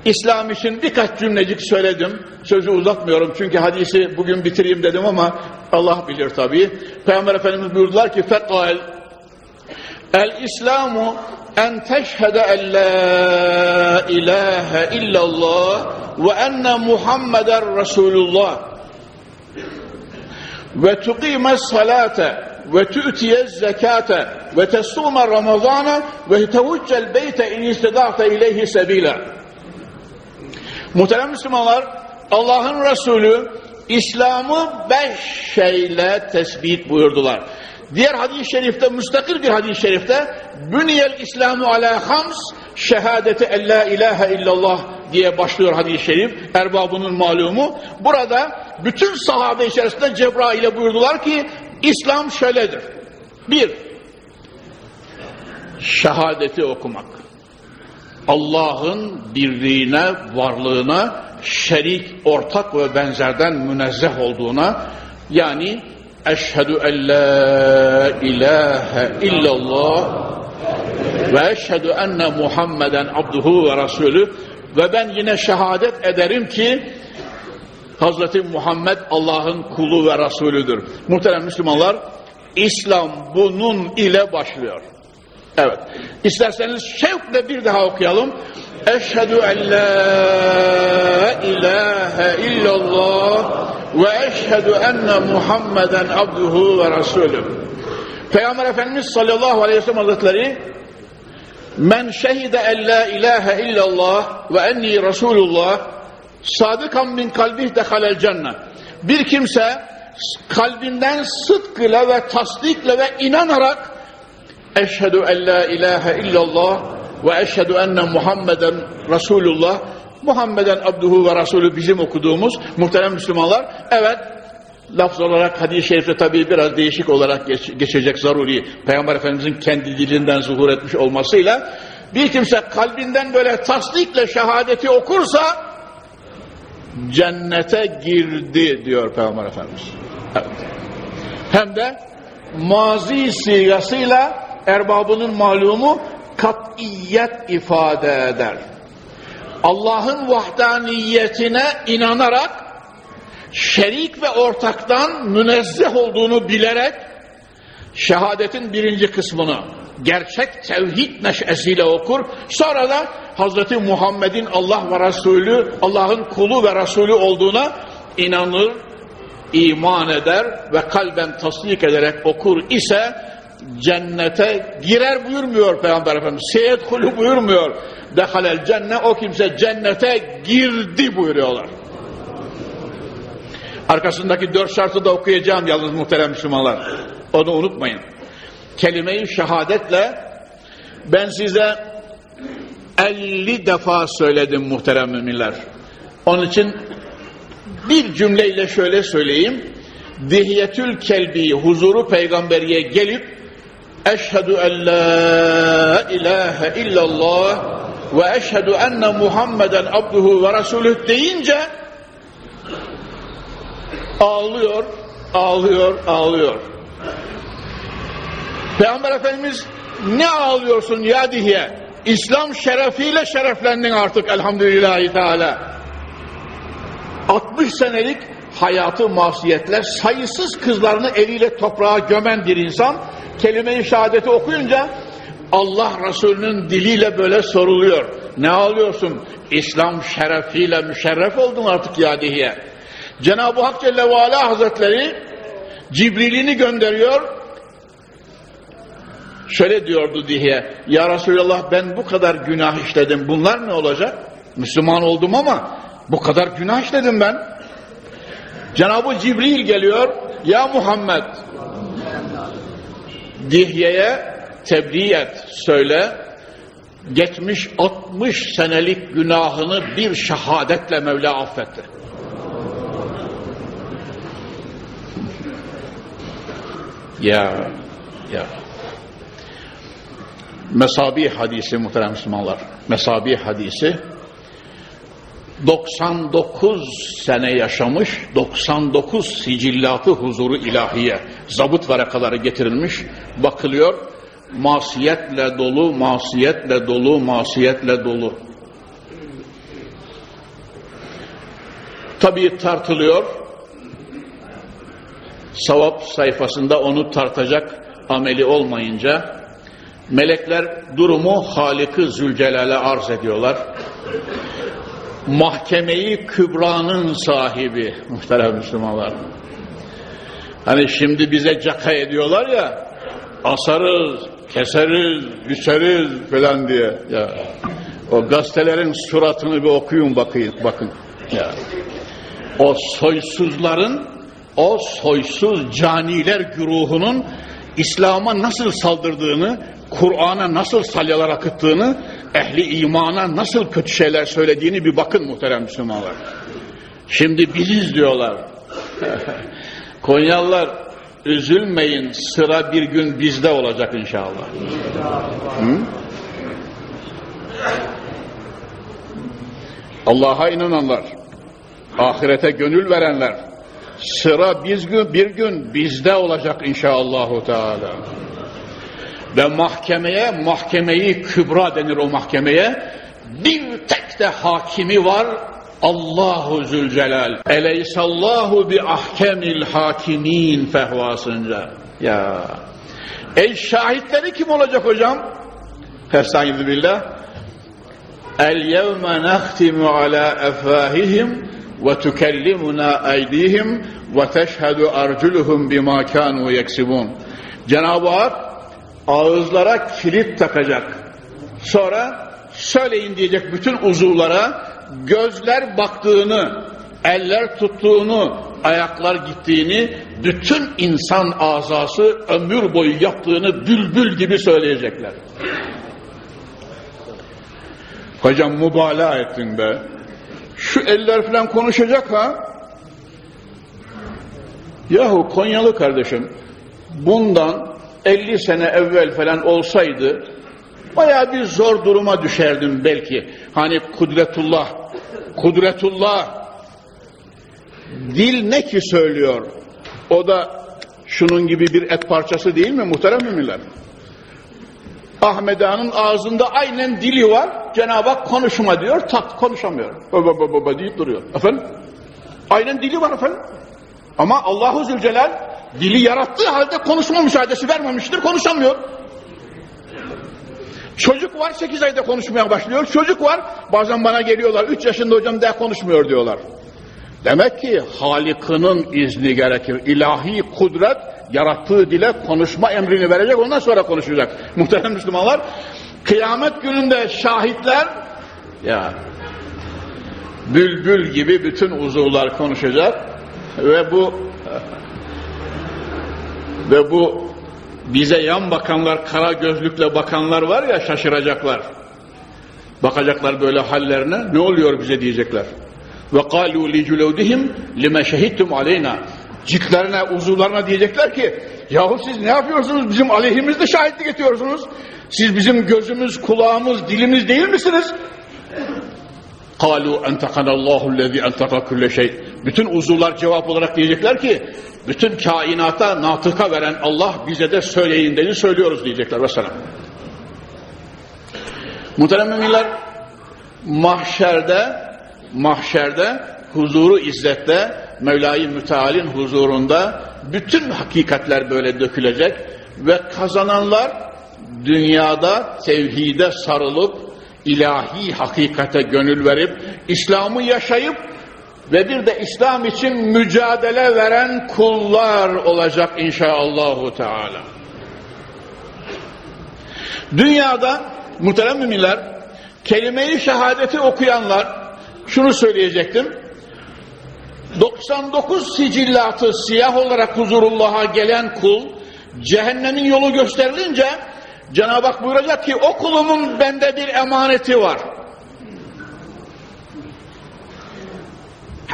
İslam için birkaç cümlecik söyledim. Sözü uzatmıyorum çünkü hadisi bugün bitireyim dedim ama Allah bilir tabi Peygamber Efendimiz buyurdular ki fekal el İslamu en teşhede en la ilahe illallah ve enne Muhammeden Resulullah ve tuqime salate ve tu'tiye zekate ve tesume ramazana ve tevuccel beyte in istida'te ileyhi sebila Muhterem Müslümanlar Allah'ın Resulü İslam'ı beş şeyle tespit buyurdular. Diğer hadis-i şerifte, müstakil bir hadis-i şerifte Büniyel İslamu ala hams şehadeti en la ilahe illallah diye başlıyor hadis-i şerif. Erbabının malumu. Burada bütün sahabe içerisinde Cebrail'e buyurdular ki İslam şöyledir. Bir, şehadeti okumak. Allah'ın birliğine, varlığına, şerik, ortak ve benzerden münezzeh olduğuna yani eşhedü en la ilahe illallah ve eşhedü enne Muhammeden abduhu ve rasulü ve ben yine şehadet ederim ki Hazreti Muhammed Allah'ın kulu ve Resulüdür. Muhterem Müslümanlar, İslam bunun ile başlıyor. Evet. İsterseniz şevkle bir daha okuyalım. Eşhedü en la ilahe illallah ve eşhedü enne Muhammeden abduhu ve Resulü. Peygamber Efendimiz sallallahu aleyhi ve sellem hazretleri Men şehide en la ilahe illallah ve enni Resulullah sadıkan min kalbih dehalel cennet. Bir kimse kalbinden sıdkıyla ve tasdikle ve inanarak eşhedü en la ilahe illallah ve eşhedü enne Muhammeden Resulullah Muhammeden abduhu ve Resulü bizim okuduğumuz muhterem Müslümanlar evet lafz olarak hadis-i şerifte tabii biraz değişik olarak geç, geçecek zaruri. Peygamber Efendimizin kendi dilinden zuhur etmiş olmasıyla bir kimse kalbinden böyle tasdikle şehadeti okursa cennete girdi diyor Peygamber Efendimiz. Evet. Hem de mazi sigasıyla erbabının malumu kat'iyet ifade eder. Allah'ın vahdaniyetine inanarak şerik ve ortaktan münezzeh olduğunu bilerek şehadetin birinci kısmını gerçek tevhid neşesiyle okur. Sonra da Hazreti Muhammed'in Allah ve Resulü, Allah'ın kulu ve Resulü olduğuna inanır, iman eder ve kalben tasdik ederek okur ise cennete girer buyurmuyor Peygamber Efendimiz. Seyyed kulu buyurmuyor. Dehalel cenne o kimse cennete girdi buyuruyorlar. Arkasındaki dört şartı da okuyacağım yalnız muhterem Müslümanlar. Onu unutmayın. Kelime-i şehadetle ben size 50 defa söyledim muhterem müminler. Onun için bir cümleyle şöyle söyleyeyim. Dihiyetül kelbi huzuru peygamberiye gelip eşhedü en la ilahe illallah ve eşhedü enne Muhammeden abduhu ve resulüh deyince ağlıyor, ağlıyor, ağlıyor. Peygamber Efendimiz ne ağlıyorsun ya diye İslam şerefiyle şereflendin artık elhamdülillahi teala. 60 senelik hayatı masiyetler, sayısız kızlarını eliyle toprağa gömen bir insan kelime-i şehadeti okuyunca Allah Resulü'nün diliyle böyle soruluyor. Ne ağlıyorsun? İslam şerefiyle müşerref oldun artık ya diye. Cenab-ı Hak Celle ve Ala Hazretleri Cibril'ini gönderiyor. Şöyle diyordu diye, Ya Resulallah ben bu kadar günah işledim, bunlar ne olacak? Müslüman oldum ama bu kadar günah işledim ben. Cenab-ı Cibril geliyor, Ya Muhammed, Dihye'ye tebliğ et, söyle, geçmiş 60 senelik günahını bir şehadetle Mevla affetti. Ya, ya. Mesabi hadisi muhterem Müslümanlar. Mesabi hadisi 99 sene yaşamış, 99 sicillatı huzuru ilahiye, zabıt varakaları getirilmiş, bakılıyor, masiyetle dolu, masiyetle dolu, masiyetle dolu. Tabii tartılıyor, savap sayfasında onu tartacak ameli olmayınca, melekler durumu Halık-ı Zülcelal'e arz ediyorlar mahkemeyi kübranın sahibi muhterem Müslümanlar. Hani şimdi bize caka ediyorlar ya asarız, keseriz, biçeriz falan diye. Ya, o gazetelerin suratını bir okuyun bakayım, bakın. Ya. O soysuzların, o soysuz caniler güruhunun İslam'a nasıl saldırdığını, Kur'an'a nasıl salyalar akıttığını ehli imana nasıl kötü şeyler söylediğini bir bakın muhterem Müslümanlar. Şimdi biziz diyorlar. Konyalılar üzülmeyin sıra bir gün bizde olacak inşallah. Hı? Allah'a inananlar, ahirete gönül verenler, sıra biz gün, bir gün bizde olacak inşallahü teala. Ve mahkemeye, mahkemeyi kübra denir o mahkemeye. Bir tek de hakimi var, Allahu Zülcelal. Eleysallahu bi ahkemil hakimin fehvasınca. Ya. El şahitleri kim olacak hocam? Estaizu billah. El yevme nahtimu ala efahihim eydihim ve teşhedü arculuhum bima kanu yeksibun. Cenab-ı Hak ağızlara kilit takacak. Sonra söyleyin diyecek bütün uzuvlara gözler baktığını, eller tuttuğunu, ayaklar gittiğini, bütün insan azası ömür boyu yaptığını bülbül gibi söyleyecekler. Hocam mübalağa ettin be. Şu eller falan konuşacak ha. Yahu Konyalı kardeşim bundan 50 sene evvel falan olsaydı baya bir zor duruma düşerdim belki. Hani kudretullah, kudretullah dil ne ki söylüyor? O da şunun gibi bir et parçası değil mi muhterem müminler? Ahmet Ağa'nın ağzında aynen dili var. Cenab-ı Hak konuşma diyor, tak konuşamıyor. Baba baba baba deyip duruyor. Efendim? Aynen dili var efendim. Ama Allahu Zülcelal dili yarattığı halde konuşma müsaadesi vermemiştir, konuşamıyor. Çocuk var 8 ayda konuşmaya başlıyor. Çocuk var bazen bana geliyorlar 3 yaşında hocam daha konuşmuyor diyorlar. Demek ki Halik'inin izni gerekir. İlahi kudret yarattığı dile konuşma emrini verecek ondan sonra konuşacak. Muhterem Müslümanlar kıyamet gününde şahitler ya bülbül gibi bütün uzuvlar konuşacak ve bu ve bu bize yan bakanlar, kara gözlükle bakanlar var ya şaşıracaklar. Bakacaklar böyle hallerine ne oluyor bize diyecekler. Ve kalu li culudihim lime şehittum aleyna. Ciklerine, uzuvlarına diyecekler ki yahu siz ne yapıyorsunuz? Bizim aleyhimizde şahitlik ediyorsunuz. Siz bizim gözümüz, kulağımız, dilimiz değil misiniz? قَالُوا اَنْتَقَنَ اللّٰهُ الَّذ۪ي اَنْتَقَ كُلَّ şey. Bütün uzuvlar cevap olarak diyecekler ki bütün kainata natıka veren Allah bize de söyleyin dedi söylüyoruz diyecekler. Vesselam. Muhterem müminler mahşerde mahşerde huzuru izzette Mevla-i Müteal'in huzurunda bütün hakikatler böyle dökülecek ve kazananlar dünyada tevhide sarılıp ilahi hakikate gönül verip İslam'ı yaşayıp ve bir de İslam için mücadele veren kullar olacak inşallahü teala. Dünyada muhterem müminler kelime-i şehadeti okuyanlar şunu söyleyecektim. 99 sicillatı siyah olarak huzurullah'a gelen kul cehennemin yolu gösterilince Cenab-ı Hak buyuracak ki o kulumun bende bir emaneti var.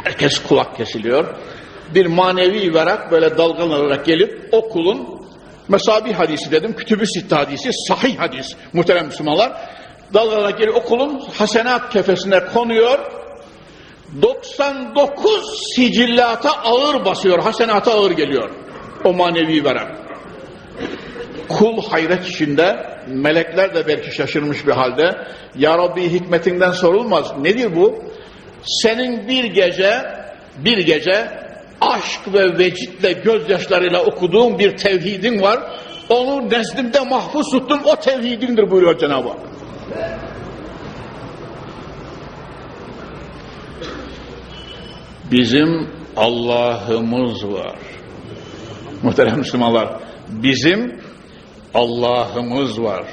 Herkes kulak kesiliyor. Bir manevi verak böyle dalgalanarak gelip o kulun mesabi hadisi dedim, kütübü sitte hadisi, sahih hadis muhterem Müslümanlar. Dalgalanarak gelip o kulun hasenat kefesine konuyor. 99 sicillata ağır basıyor, hasenata ağır geliyor. O manevi verak. Kul hayret içinde, melekler de belki şaşırmış bir halde. Ya Rabbi hikmetinden sorulmaz. Nedir bu? Senin bir gece, bir gece aşk ve vecitle gözyaşlarıyla okuduğun bir tevhidin var. Onu nezdimde mahfuz tuttum, o tevhidindir buyuruyor Cenab-ı Hak. Bizim Allah'ımız var. Muhterem Müslümanlar, bizim Allah'ımız var.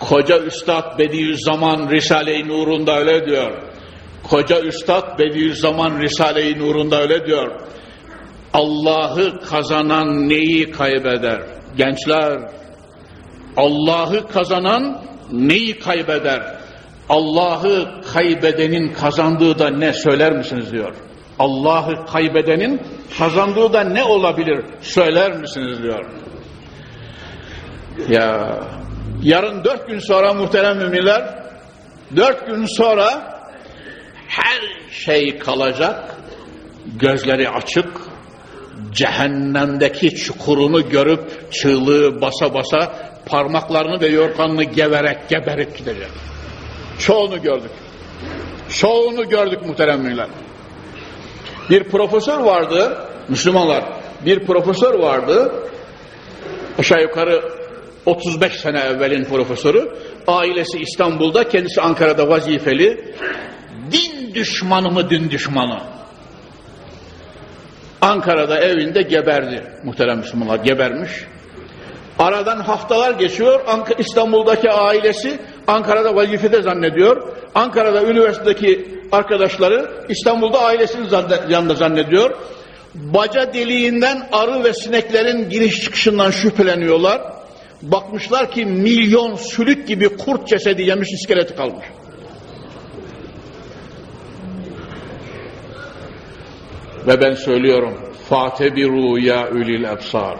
Koca Üstad Bediüzzaman Risale-i Nur'unda öyle diyor. Koca Üstad Bediüzzaman Risale-i Nur'unda öyle diyor. Allah'ı kazanan neyi kaybeder? Gençler, Allah'ı kazanan neyi kaybeder? Allah'ı kaybedenin kazandığı da ne söyler misiniz diyor. Allah'ı kaybedenin kazandığı da ne olabilir söyler misiniz diyor. Ya yarın dört gün sonra muhterem müminler dört gün sonra her şey kalacak gözleri açık cehennemdeki çukurunu görüp çığlığı basa basa parmaklarını ve yorganını geverek geberek gidecek. Çoğunu gördük. Çoğunu gördük muhterem müminler. Bir profesör vardı, Müslümanlar, bir profesör vardı, aşağı yukarı 35 sene evvelin profesörü, ailesi İstanbul'da, kendisi Ankara'da vazifeli, din düşmanı mı din düşmanı? Ankara'da evinde geberdi muhterem Müslümanlar, gebermiş. Aradan haftalar geçiyor. İstanbul'daki ailesi Ankara'da vazifede zannediyor. Ankara'da üniversitedeki arkadaşları İstanbul'da ailesinin yanında zannediyor. Baca deliğinden arı ve sineklerin giriş çıkışından şüpheleniyorlar. Bakmışlar ki milyon sülük gibi kurt cesedi yemiş iskeleti kalmış. Ve ben söylüyorum Fatebiru ya ülil ebsar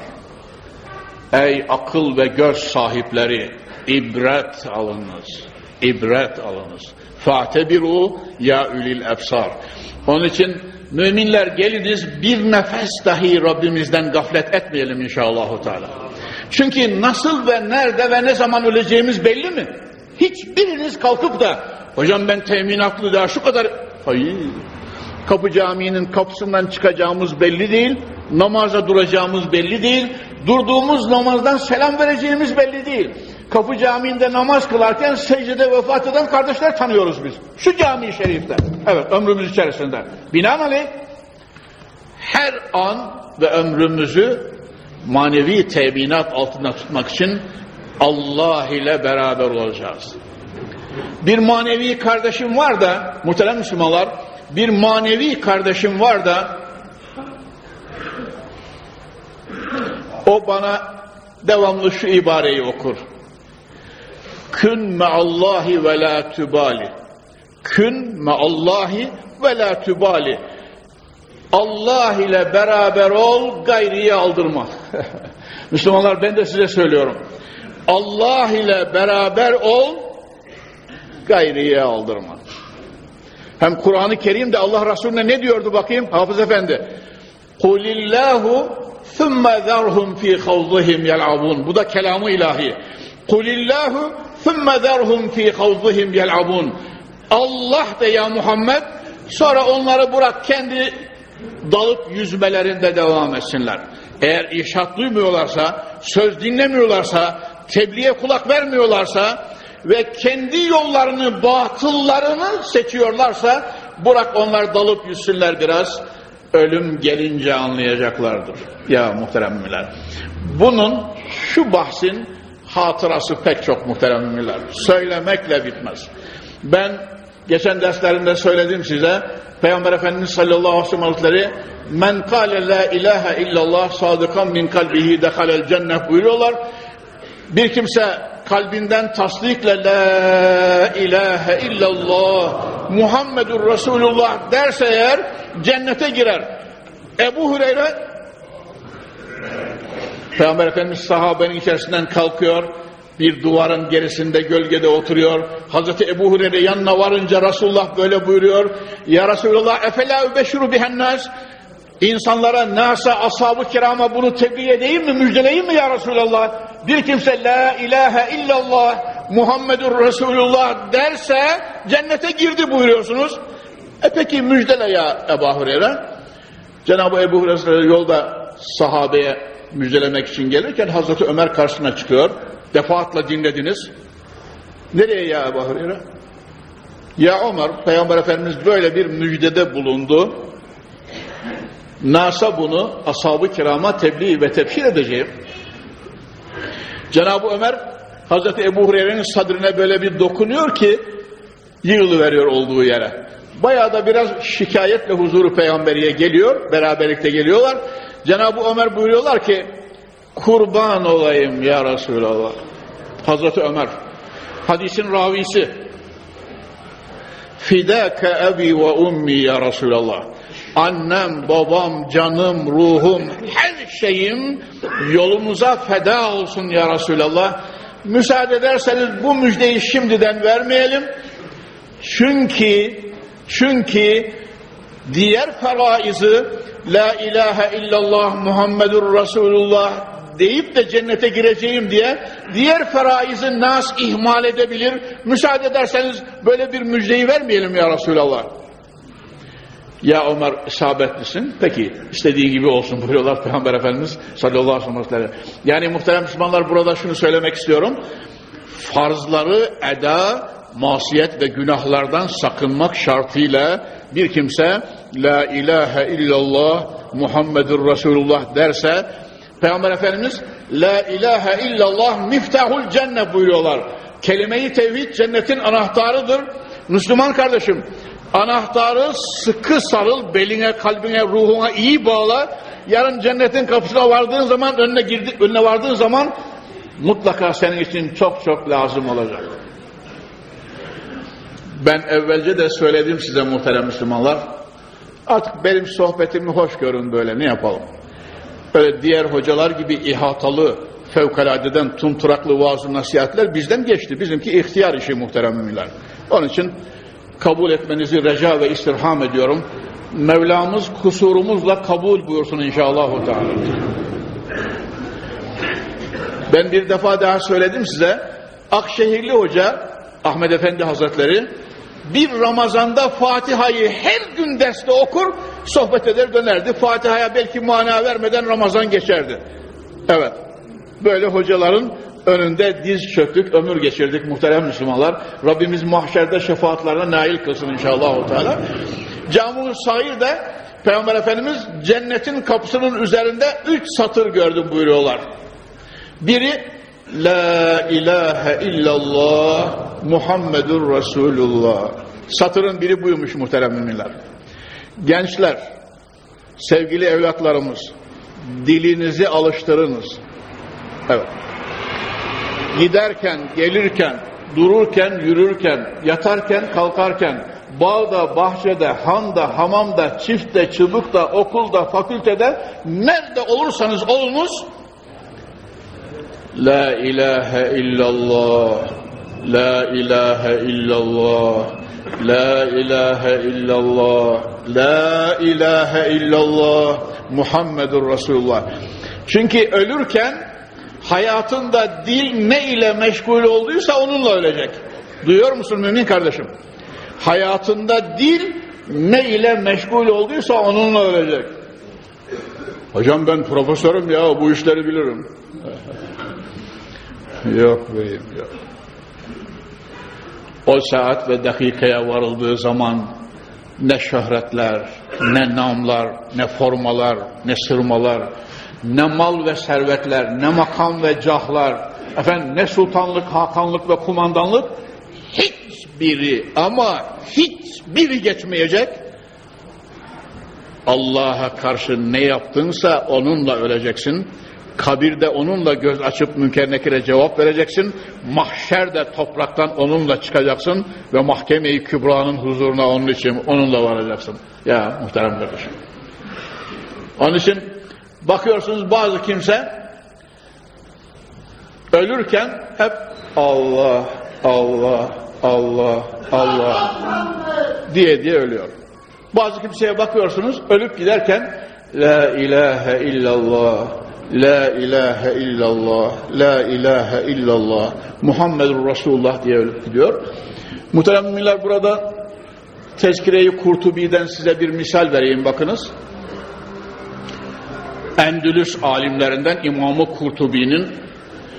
Ey akıl ve göz sahipleri ibret alınız. İbret alınız. Fatebiru ya ülil ebsar. Onun için müminler geliniz bir nefes dahi Rabbimizden gaflet etmeyelim inşallah. Teala. Çünkü nasıl ve nerede ve ne zaman öleceğimiz belli mi? Hiçbiriniz kalkıp da hocam ben teminatlı daha şu kadar hayır Kapı Camii'nin kapısından çıkacağımız belli değil, namaza duracağımız belli değil, durduğumuz namazdan selam vereceğimiz belli değil. Kapı Camii'nde namaz kılarken secdede vefat eden kardeşler tanıyoruz biz. Şu cami şerifte. Evet, ömrümüz içerisinde. Binaenaleyh her an ve ömrümüzü manevi teminat altında tutmak için Allah ile beraber olacağız. Bir manevi kardeşim var da, muhterem Müslümanlar, bir manevi kardeşim var da o bana devamlı şu ibareyi okur. Kün me'allahi ve la tübali. Kün me'allahi ve la tübali. Allah ile beraber ol, gayriye aldırma. Müslümanlar ben de size söylüyorum. Allah ile beraber ol, gayriye aldırma. Hem Kur'an-ı Kerim'de Allah Resulüne ne diyordu bakayım Hafız Efendi? Kulillahu thumma zerhum fi havzihim yel'abun. Bu da kelamı ilahi. Kulillahu thumma zerhum fi havzihim yel'abun. Allah de ya Muhammed sonra onları bırak kendi dalıp yüzmelerinde devam etsinler. Eğer irşat duymuyorlarsa, söz dinlemiyorlarsa, tebliğe kulak vermiyorlarsa, ve kendi yollarını, batıllarını seçiyorlarsa bırak onlar dalıp yüzsünler biraz. Ölüm gelince anlayacaklardır. Ya muhteremler. Bunun şu bahsin hatırası pek çok muhteremler. Söylemekle bitmez. Ben geçen derslerimde söyledim size. Peygamber Efendimiz sallallahu aleyhi ve sellem hazretleri men kâle la ilahe illallah sadıkan min kalbihi dehalel cennet buyuruyorlar. Bir kimse kalbinden tasdikle la ilahe illallah Muhammedur Resulullah derse eğer cennete girer. Ebu Hureyre Peygamber Efendimiz sahabenin içerisinden kalkıyor bir duvarın gerisinde gölgede oturuyor. Hazreti Ebu Hureyre yanına varınca Resulullah böyle buyuruyor. Ya Resulullah efela übeşru bihennas İnsanlara, nasa, ashab-ı kirama bunu tebliğ edeyim mi, müjdeleyeyim mi ya Resulallah? Bir kimse la ilahe illallah Muhammedur Resulullah derse cennete girdi buyuruyorsunuz. E peki müjdele ya Ebu Hureyre. Cenab-ı Ebu Hureyre yolda sahabeye müjdelemek için gelirken Hazreti Ömer karşısına çıkıyor. Defaatla dinlediniz. Nereye ya Ebu Hureyre? Ya Ömer, Peygamber Efendimiz böyle bir müjdede bulundu. NASA bunu ashab-ı kirama tebliğ ve tebşir edeceğim. Cenab-ı Ömer Hazreti Ebu Hureyre'nin sadrine böyle bir dokunuyor ki yığılıveriyor olduğu yere. Bayağı da biraz şikayetle huzuru peygamberiye geliyor. Beraberlikte geliyorlar. Cenab-ı Ömer buyuruyorlar ki kurban olayım ya Resulallah. Hazreti Ömer hadisin ravisi fidâke ebi ve ummi ya Resulallah annem, babam, canım, ruhum, her şeyim yolumuza feda olsun ya Resulallah. Müsaade ederseniz bu müjdeyi şimdiden vermeyelim. Çünkü çünkü diğer faraizi La ilahe illallah Muhammedur Resulullah deyip de cennete gireceğim diye diğer faraizi nas ihmal edebilir. Müsaade ederseniz böyle bir müjdeyi vermeyelim ya Resulallah. Ya Ömer isabetlisin. Peki istediği gibi olsun buyuruyorlar Peygamber Efendimiz sallallahu aleyhi ve sellem. Yani muhterem Müslümanlar burada şunu söylemek istiyorum. Farzları eda, masiyet ve günahlardan sakınmak şartıyla bir kimse La ilahe illallah Muhammedur Resulullah derse Peygamber Efendimiz La ilahe illallah miftahul cennet buyuruyorlar. Kelime-i tevhid cennetin anahtarıdır. Müslüman kardeşim anahtarı sıkı sarıl beline, kalbine, ruhuna iyi bağla. Yarın cennetin kapısına vardığın zaman önüne girdi, önüne vardığın zaman mutlaka senin için çok çok lazım olacak. Ben evvelce de söyledim size muhterem Müslümanlar. Artık benim sohbetimi hoş görün böyle ne yapalım. Böyle diğer hocalar gibi ihatalı, fevkaladeden tumturaklı vaaz nasihatler bizden geçti. Bizimki ihtiyar işi muhterem müminler. Onun için kabul etmenizi reca ve istirham ediyorum. Mevlamız kusurumuzla kabul buyursun inşallah. Ben bir defa daha söyledim size. Akşehirli Hoca Ahmet Efendi Hazretleri bir Ramazan'da Fatiha'yı her gün derste okur, sohbet eder dönerdi. Fatiha'ya belki mana vermeden Ramazan geçerdi. Evet, böyle hocaların önünde diz çöktük, ömür geçirdik muhterem Müslümanlar. Rabbimiz mahşerde şefaatlerine nail kılsın inşallah. Teala. Camul Sair'de Peygamber Efendimiz cennetin kapısının üzerinde üç satır gördüm buyuruyorlar. Biri La ilahe illallah Muhammedur Resulullah. Satırın biri buymuş muhterem müminler. Gençler, sevgili evlatlarımız, dilinizi alıştırınız. Evet. Giderken, gelirken, dururken, yürürken, yatarken, kalkarken, bağda, bahçede, handa, hamamda, çiftte, çubukta, okulda, fakültede, nerede olursanız olunuz, La ilahe illallah, La ilahe illallah, La ilahe illallah, La ilahe illallah, Muhammedur Resulullah. Çünkü ölürken hayatında dil ne ile meşgul olduysa onunla ölecek. Duyuyor musun mümin kardeşim? Hayatında dil ne ile meşgul olduysa onunla ölecek. Hocam ben profesörüm ya bu işleri bilirim. Yok beyim yok. O saat ve dakikaya varıldığı zaman ne şöhretler, ne namlar, ne formalar, ne sırmalar, ne mal ve servetler, ne makam ve cahlar, efendim ne sultanlık, hakanlık ve kumandanlık hiçbiri ama hiçbiri geçmeyecek. Allah'a karşı ne yaptınsa onunla öleceksin. Kabirde onunla göz açıp münker nekire cevap vereceksin. Mahşerde topraktan onunla çıkacaksın ve mahkeme-i kübranın huzuruna onun için onunla varacaksın. Ya muhterem kardeşim. Onun için bakıyorsunuz bazı kimse ölürken hep Allah, Allah, Allah, Allah diye diye ölüyor. Bazı kimseye bakıyorsunuz ölüp giderken La ilahe illallah La ilahe illallah, la ilahe illallah, Muhammedur Resulullah diye ölüp gidiyor. Muhterem müminler burada Tezkire-i Kurtubi'den size bir misal vereyim bakınız. Endülüs alimlerinden İmam-ı Kurtubi'nin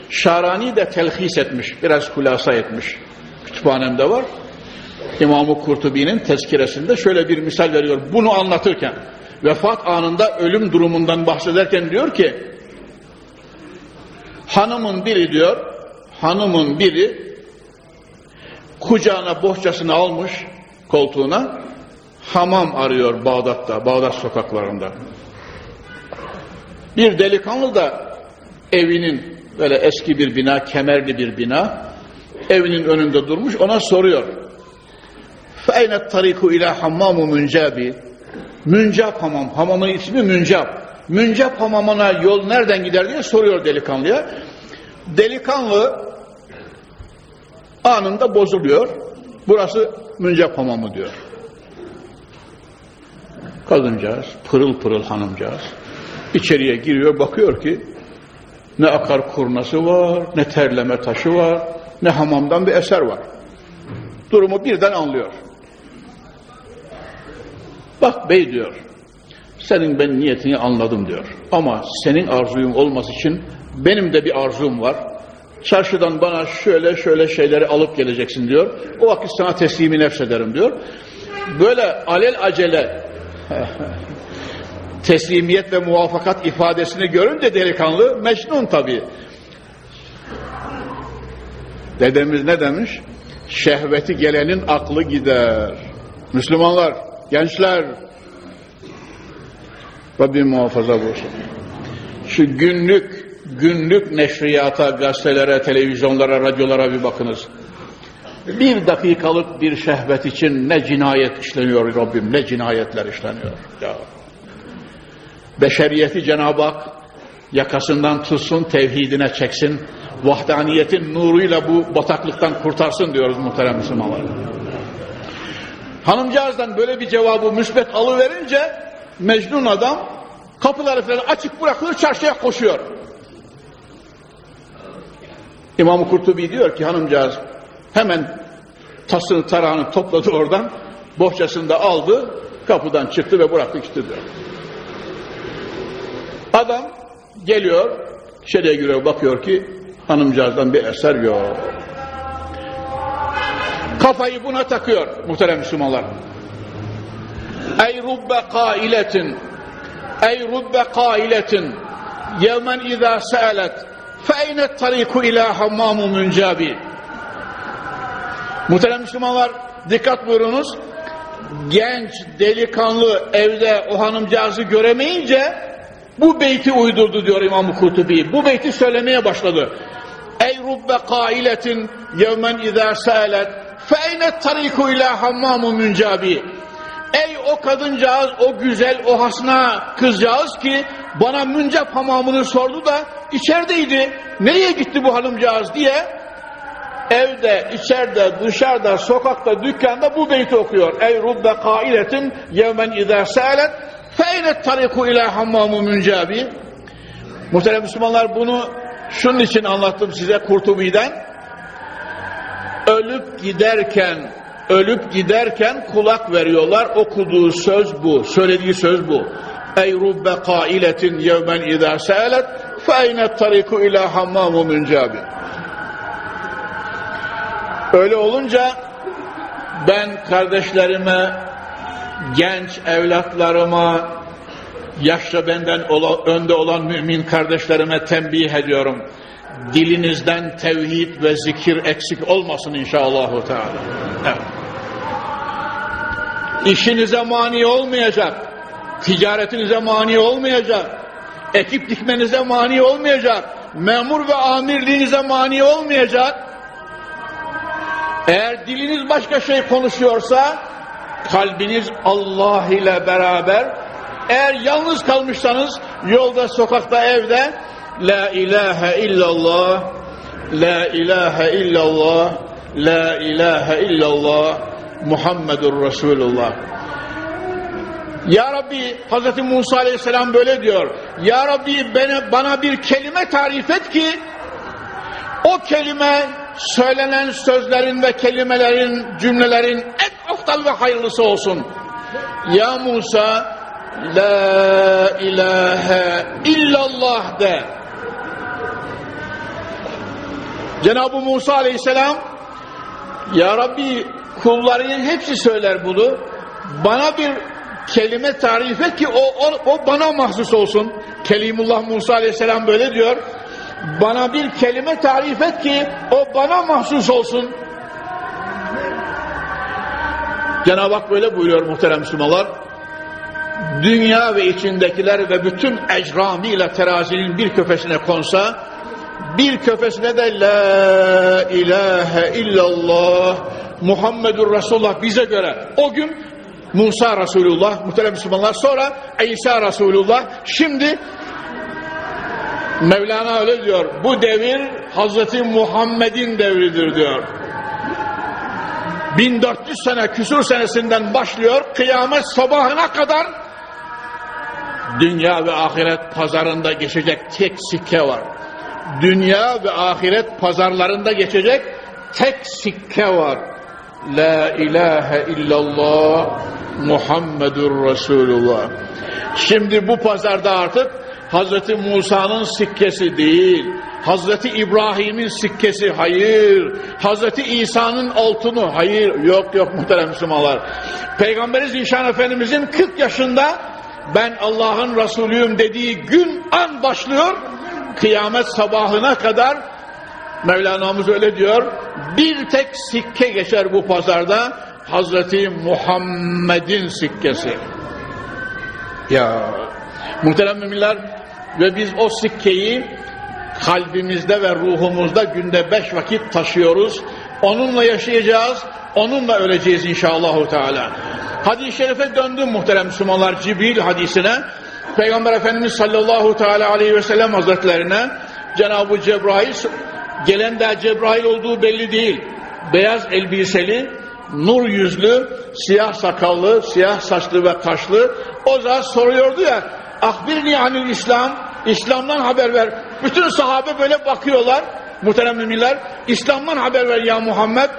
Şarani de telhis etmiş, biraz kulasa etmiş. Kütüphanemde var. İmam-ı Kurtubi'nin tezkiresinde şöyle bir misal veriyor. Bunu anlatırken, vefat anında ölüm durumundan bahsederken diyor ki, hanımın biri diyor, hanımın biri kucağına bohçasını almış koltuğuna, hamam arıyor Bağdat'ta, Bağdat sokaklarında. Bir delikanlı da evinin böyle eski bir bina, kemerli bir bina, evinin önünde durmuş, ona soruyor. فَاَيْنَ الطَّرِيكُ اِلَى حَمَّامُ مُنْجَابِ Müncap hamam, hamamın ismi Müncap. Müncap hamamına yol nereden gider diye soruyor delikanlıya. Delikanlı anında bozuluyor. Burası Müncap hamamı diyor. Kadıncağız, pırıl pırıl hanımcağız. İçeriye giriyor, bakıyor ki ne akar kurnası var, ne terleme taşı var, ne hamamdan bir eser var. Durumu birden anlıyor. Bak bey diyor, senin ben niyetini anladım diyor. Ama senin arzuyun olması için benim de bir arzum var. Çarşıdan bana şöyle şöyle şeyleri alıp geleceksin diyor. O vakit sana teslimi nefsederim diyor. Böyle alel acele teslimiyet ve muvaffakat ifadesini görünce delikanlı Mecnun tabi. Dedemiz ne demiş? Şehveti gelenin aklı gider. Müslümanlar, gençler, Rabbim muhafaza olsun. Şu günlük, günlük neşriyata, gazetelere, televizyonlara, radyolara bir bakınız. Bir dakikalık bir şehvet için ne cinayet işleniyor Rabbim, ne cinayetler işleniyor. Ya. Beşeriyeti Cenab-ı Hak yakasından tutsun, tevhidine çeksin, vahdaniyetin nuruyla bu bataklıktan kurtarsın diyoruz muhterem Müslümanlar. Hanımcağızdan böyle bir cevabı müsbet alıverince Mecnun adam kapıları falan açık bırakılır çarşıya koşuyor. İmam-ı Kurtubi diyor ki hanımcağız hemen tasını tarağını topladı oradan bohçasını da aldı kapıdan çıktı ve bıraktı gitti diyor. Adam geliyor içeriye giriyor bakıyor ki hanımcağızdan bir eser yok. Kafayı buna takıyor muhterem Müslümanlar. Ey rubbe kailetin Ey rubbe kailetin yevmen izâ se'elet feynet tariku ilâ hammamu müncabi Muhterem Müslümanlar dikkat buyurunuz. Genç, delikanlı evde o hanımcağızı göremeyince bu beyti uydurdu diyor İmam-ı Kurtubi. Bu beyti söylemeye başladı. Ey rubbe kailetin yevmen izâ se'elet feynet tariku ilâ hammamu müncabi Ey o kadıncağız, o güzel, o hasna kızcağız ki bana müncap hamamını sordu da içerideydi. Nereye gitti bu hanımcağız diye evde, içeride, dışarıda, sokakta, dükkanda bu beyti okuyor. Ey rubbe kailetin yevmen izâ sâlet feynet tariku ilâ hammamu müncabi Muhterem Müslümanlar bunu şunun için anlattım size Kurtubi'den. Ölüp giderken ölüp giderken kulak veriyorlar. Okuduğu söz bu. Söylediği söz bu. Ey rubbe kailetin yevmen izâ se'elet fe eynet tariku ilâ hammamu müncabi. Öyle olunca ben kardeşlerime, genç evlatlarıma, yaşça benden önde olan mümin kardeşlerime tembih ediyorum. Dilinizden tevhid ve zikir eksik olmasın inşallah. Teala. Evet. İşinize mani olmayacak, ticaretinize mani olmayacak, ekip dikmenize mani olmayacak, memur ve amirliğinize mani olmayacak. Eğer diliniz başka şey konuşuyorsa, kalbiniz Allah ile beraber, eğer yalnız kalmışsanız, yolda, sokakta, evde, La ilahe illallah, La ilahe illallah, La ilahe illallah, Muhammedur Resulullah. Ya Rabbi, Hz. Musa Aleyhisselam böyle diyor. Ya Rabbi bana, bana bir kelime tarif et ki, o kelime söylenen sözlerin ve kelimelerin, cümlelerin en aftal ve hayırlısı olsun. Ya Musa, La ilahe illallah de. Cenab-ı Musa aleyhisselam Ya Rabbi kulların hepsi söyler bunu. Bana bir kelime tarif et ki o, o, o bana mahsus olsun. Kelimullah Musa aleyhisselam böyle diyor. Bana bir kelime tarif et ki o bana mahsus olsun. Cenab-ı Hak böyle buyuruyor muhterem Müslümanlar. Dünya ve içindekiler ve bütün ecramiyle terazinin bir köfesine konsa, bir köfesine de La ilahe illallah Muhammedur Resulullah bize göre o gün Musa Resulullah, muhterem Müslümanlar sonra İsa Resulullah, şimdi Mevlana öyle diyor, bu devir Hazreti Muhammed'in devridir diyor. 1400 sene küsur senesinden başlıyor, kıyamet sabahına kadar dünya ve ahiret pazarında geçecek tek sikke var. Dünya ve ahiret pazarlarında geçecek tek sikke var. La ilahe illallah Muhammedur Resulullah. Şimdi bu pazarda artık Hazreti Musa'nın sikkesi değil, Hazreti İbrahim'in sikkesi hayır, Hazreti İsa'nın altını hayır, yok yok muhterem Müslümanlar. Peygamberi Zişan Efendimizin 40 yaşında ben Allah'ın Resulüyüm dediği gün an başlıyor. Kıyamet sabahına kadar Mevlana'mız öyle diyor. Bir tek sikke geçer bu pazarda. Hazreti Muhammed'in sikkesi. Ya muhterem müminler ve biz o sikkeyi kalbimizde ve ruhumuzda günde beş vakit taşıyoruz. Onunla yaşayacağız, onunla öleceğiz inşallah Teala. Hadis-i şerife döndüm muhterem Müslümanlar Cibril hadisine. Peygamber Efendimiz sallallahu teala aleyhi ve sellem hazretlerine Cenab-ı Cebrail gelen de Cebrail olduğu belli değil. Beyaz elbiseli, nur yüzlü, siyah sakallı, siyah saçlı ve kaşlı. O zaman soruyordu ya, ahbirni anil İslam, İslam'dan haber ver. Bütün sahabe böyle bakıyorlar, muhterem müminler, İslam'dan haber ver ya Muhammed.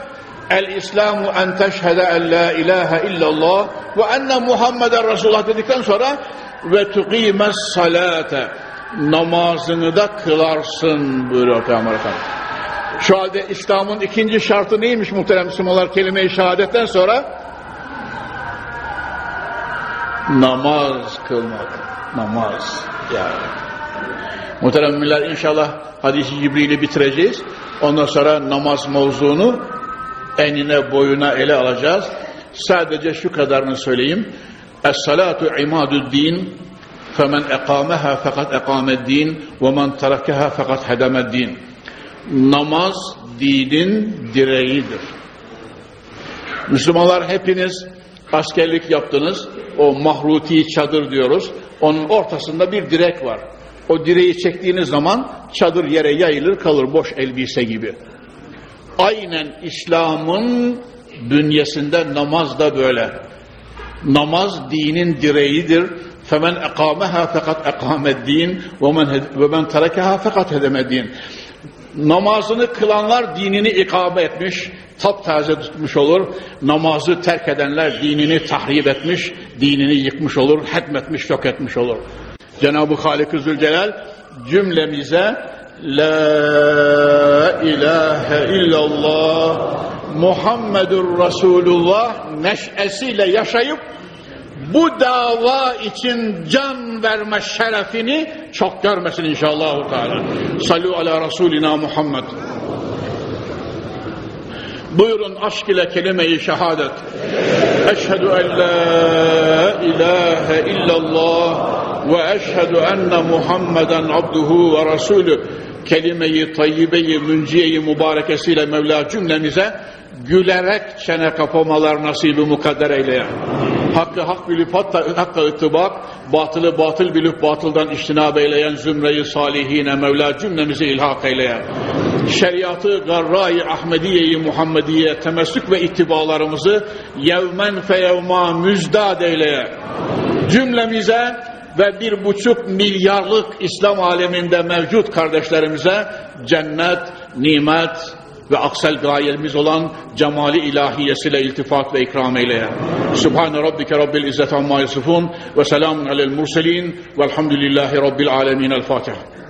El İslamu en teşhede en la ilahe illallah ve enne Muhammeden Resulullah dedikten sonra ve tuqimes salate namazını da kılarsın buyuruyor Peygamber Efendimiz. Şu halde İslam'ın ikinci şartı neymiş muhterem Müslümanlar kelime-i şehadetten sonra? Namaz kılmak. Namaz. Yani. Muhterem müminler inşallah hadisi Cibril'i bitireceğiz. Ondan sonra namaz mevzunu enine boyuna ele alacağız. Sadece şu kadarını söyleyeyim. Es-salatu imadud-din femen ekâmeha fakat ekâmed-din ve men terekeha fakat hedemed-din. Namaz dinin direğidir. Müslümanlar hepiniz askerlik yaptınız. O mahruti çadır diyoruz. Onun ortasında bir direk var. O direği çektiğiniz zaman çadır yere yayılır kalır boş elbise gibi. Aynen İslam'ın bünyesinde namaz da böyle. Namaz dinin direğidir. Femen ekameha fakat ekameddin ve men ve men terekeha fakat hedemeddin. Namazını kılanlar dinini ikame etmiş, taptaze tutmuş olur. Namazı terk edenler dinini tahrip etmiş, dinini yıkmış olur, hedmetmiş, yok etmiş olur. Cenab-ı Halik-i Zülcelal cümlemize La ilahe illallah Muhammedur Resulullah neşesiyle yaşayıp bu dava için can verme şerefini çok görmesin inşallah. Teala. Salü ala Resulina Muhammed. Buyurun aşk ile kelime-i şehadet. Eşhedü en la ilahe illallah ve eşhedü enne Muhammeden abduhu ve rasulü kelime-i tayyibe-i münciye-i mübarekesiyle Mevla cümlemize gülerek çene kapamalar nasibi mukadder eyleye. Hakkı hak bilip hatta hakka ıttibak, batılı batıl bilip batıldan iştinab eyleyen zümreyi salihine Mevla cümlemizi ilhak eyleye. Şeriatı garra-i Ahmediye-i Muhammediye temessük ve ittibalarımızı yevmen feyevma müzdad eyleye. Cümlemize ve bir buçuk milyarlık İslam aleminde mevcut kardeşlerimize cennet, nimet ve aksel gayemiz olan cemali ilahiyesiyle iltifat ve ikram eyleye. Subhane rabbike rabbil izzet amma yasifun ve selamun alel murselin velhamdülillahi rabbil alemin. El Fatiha.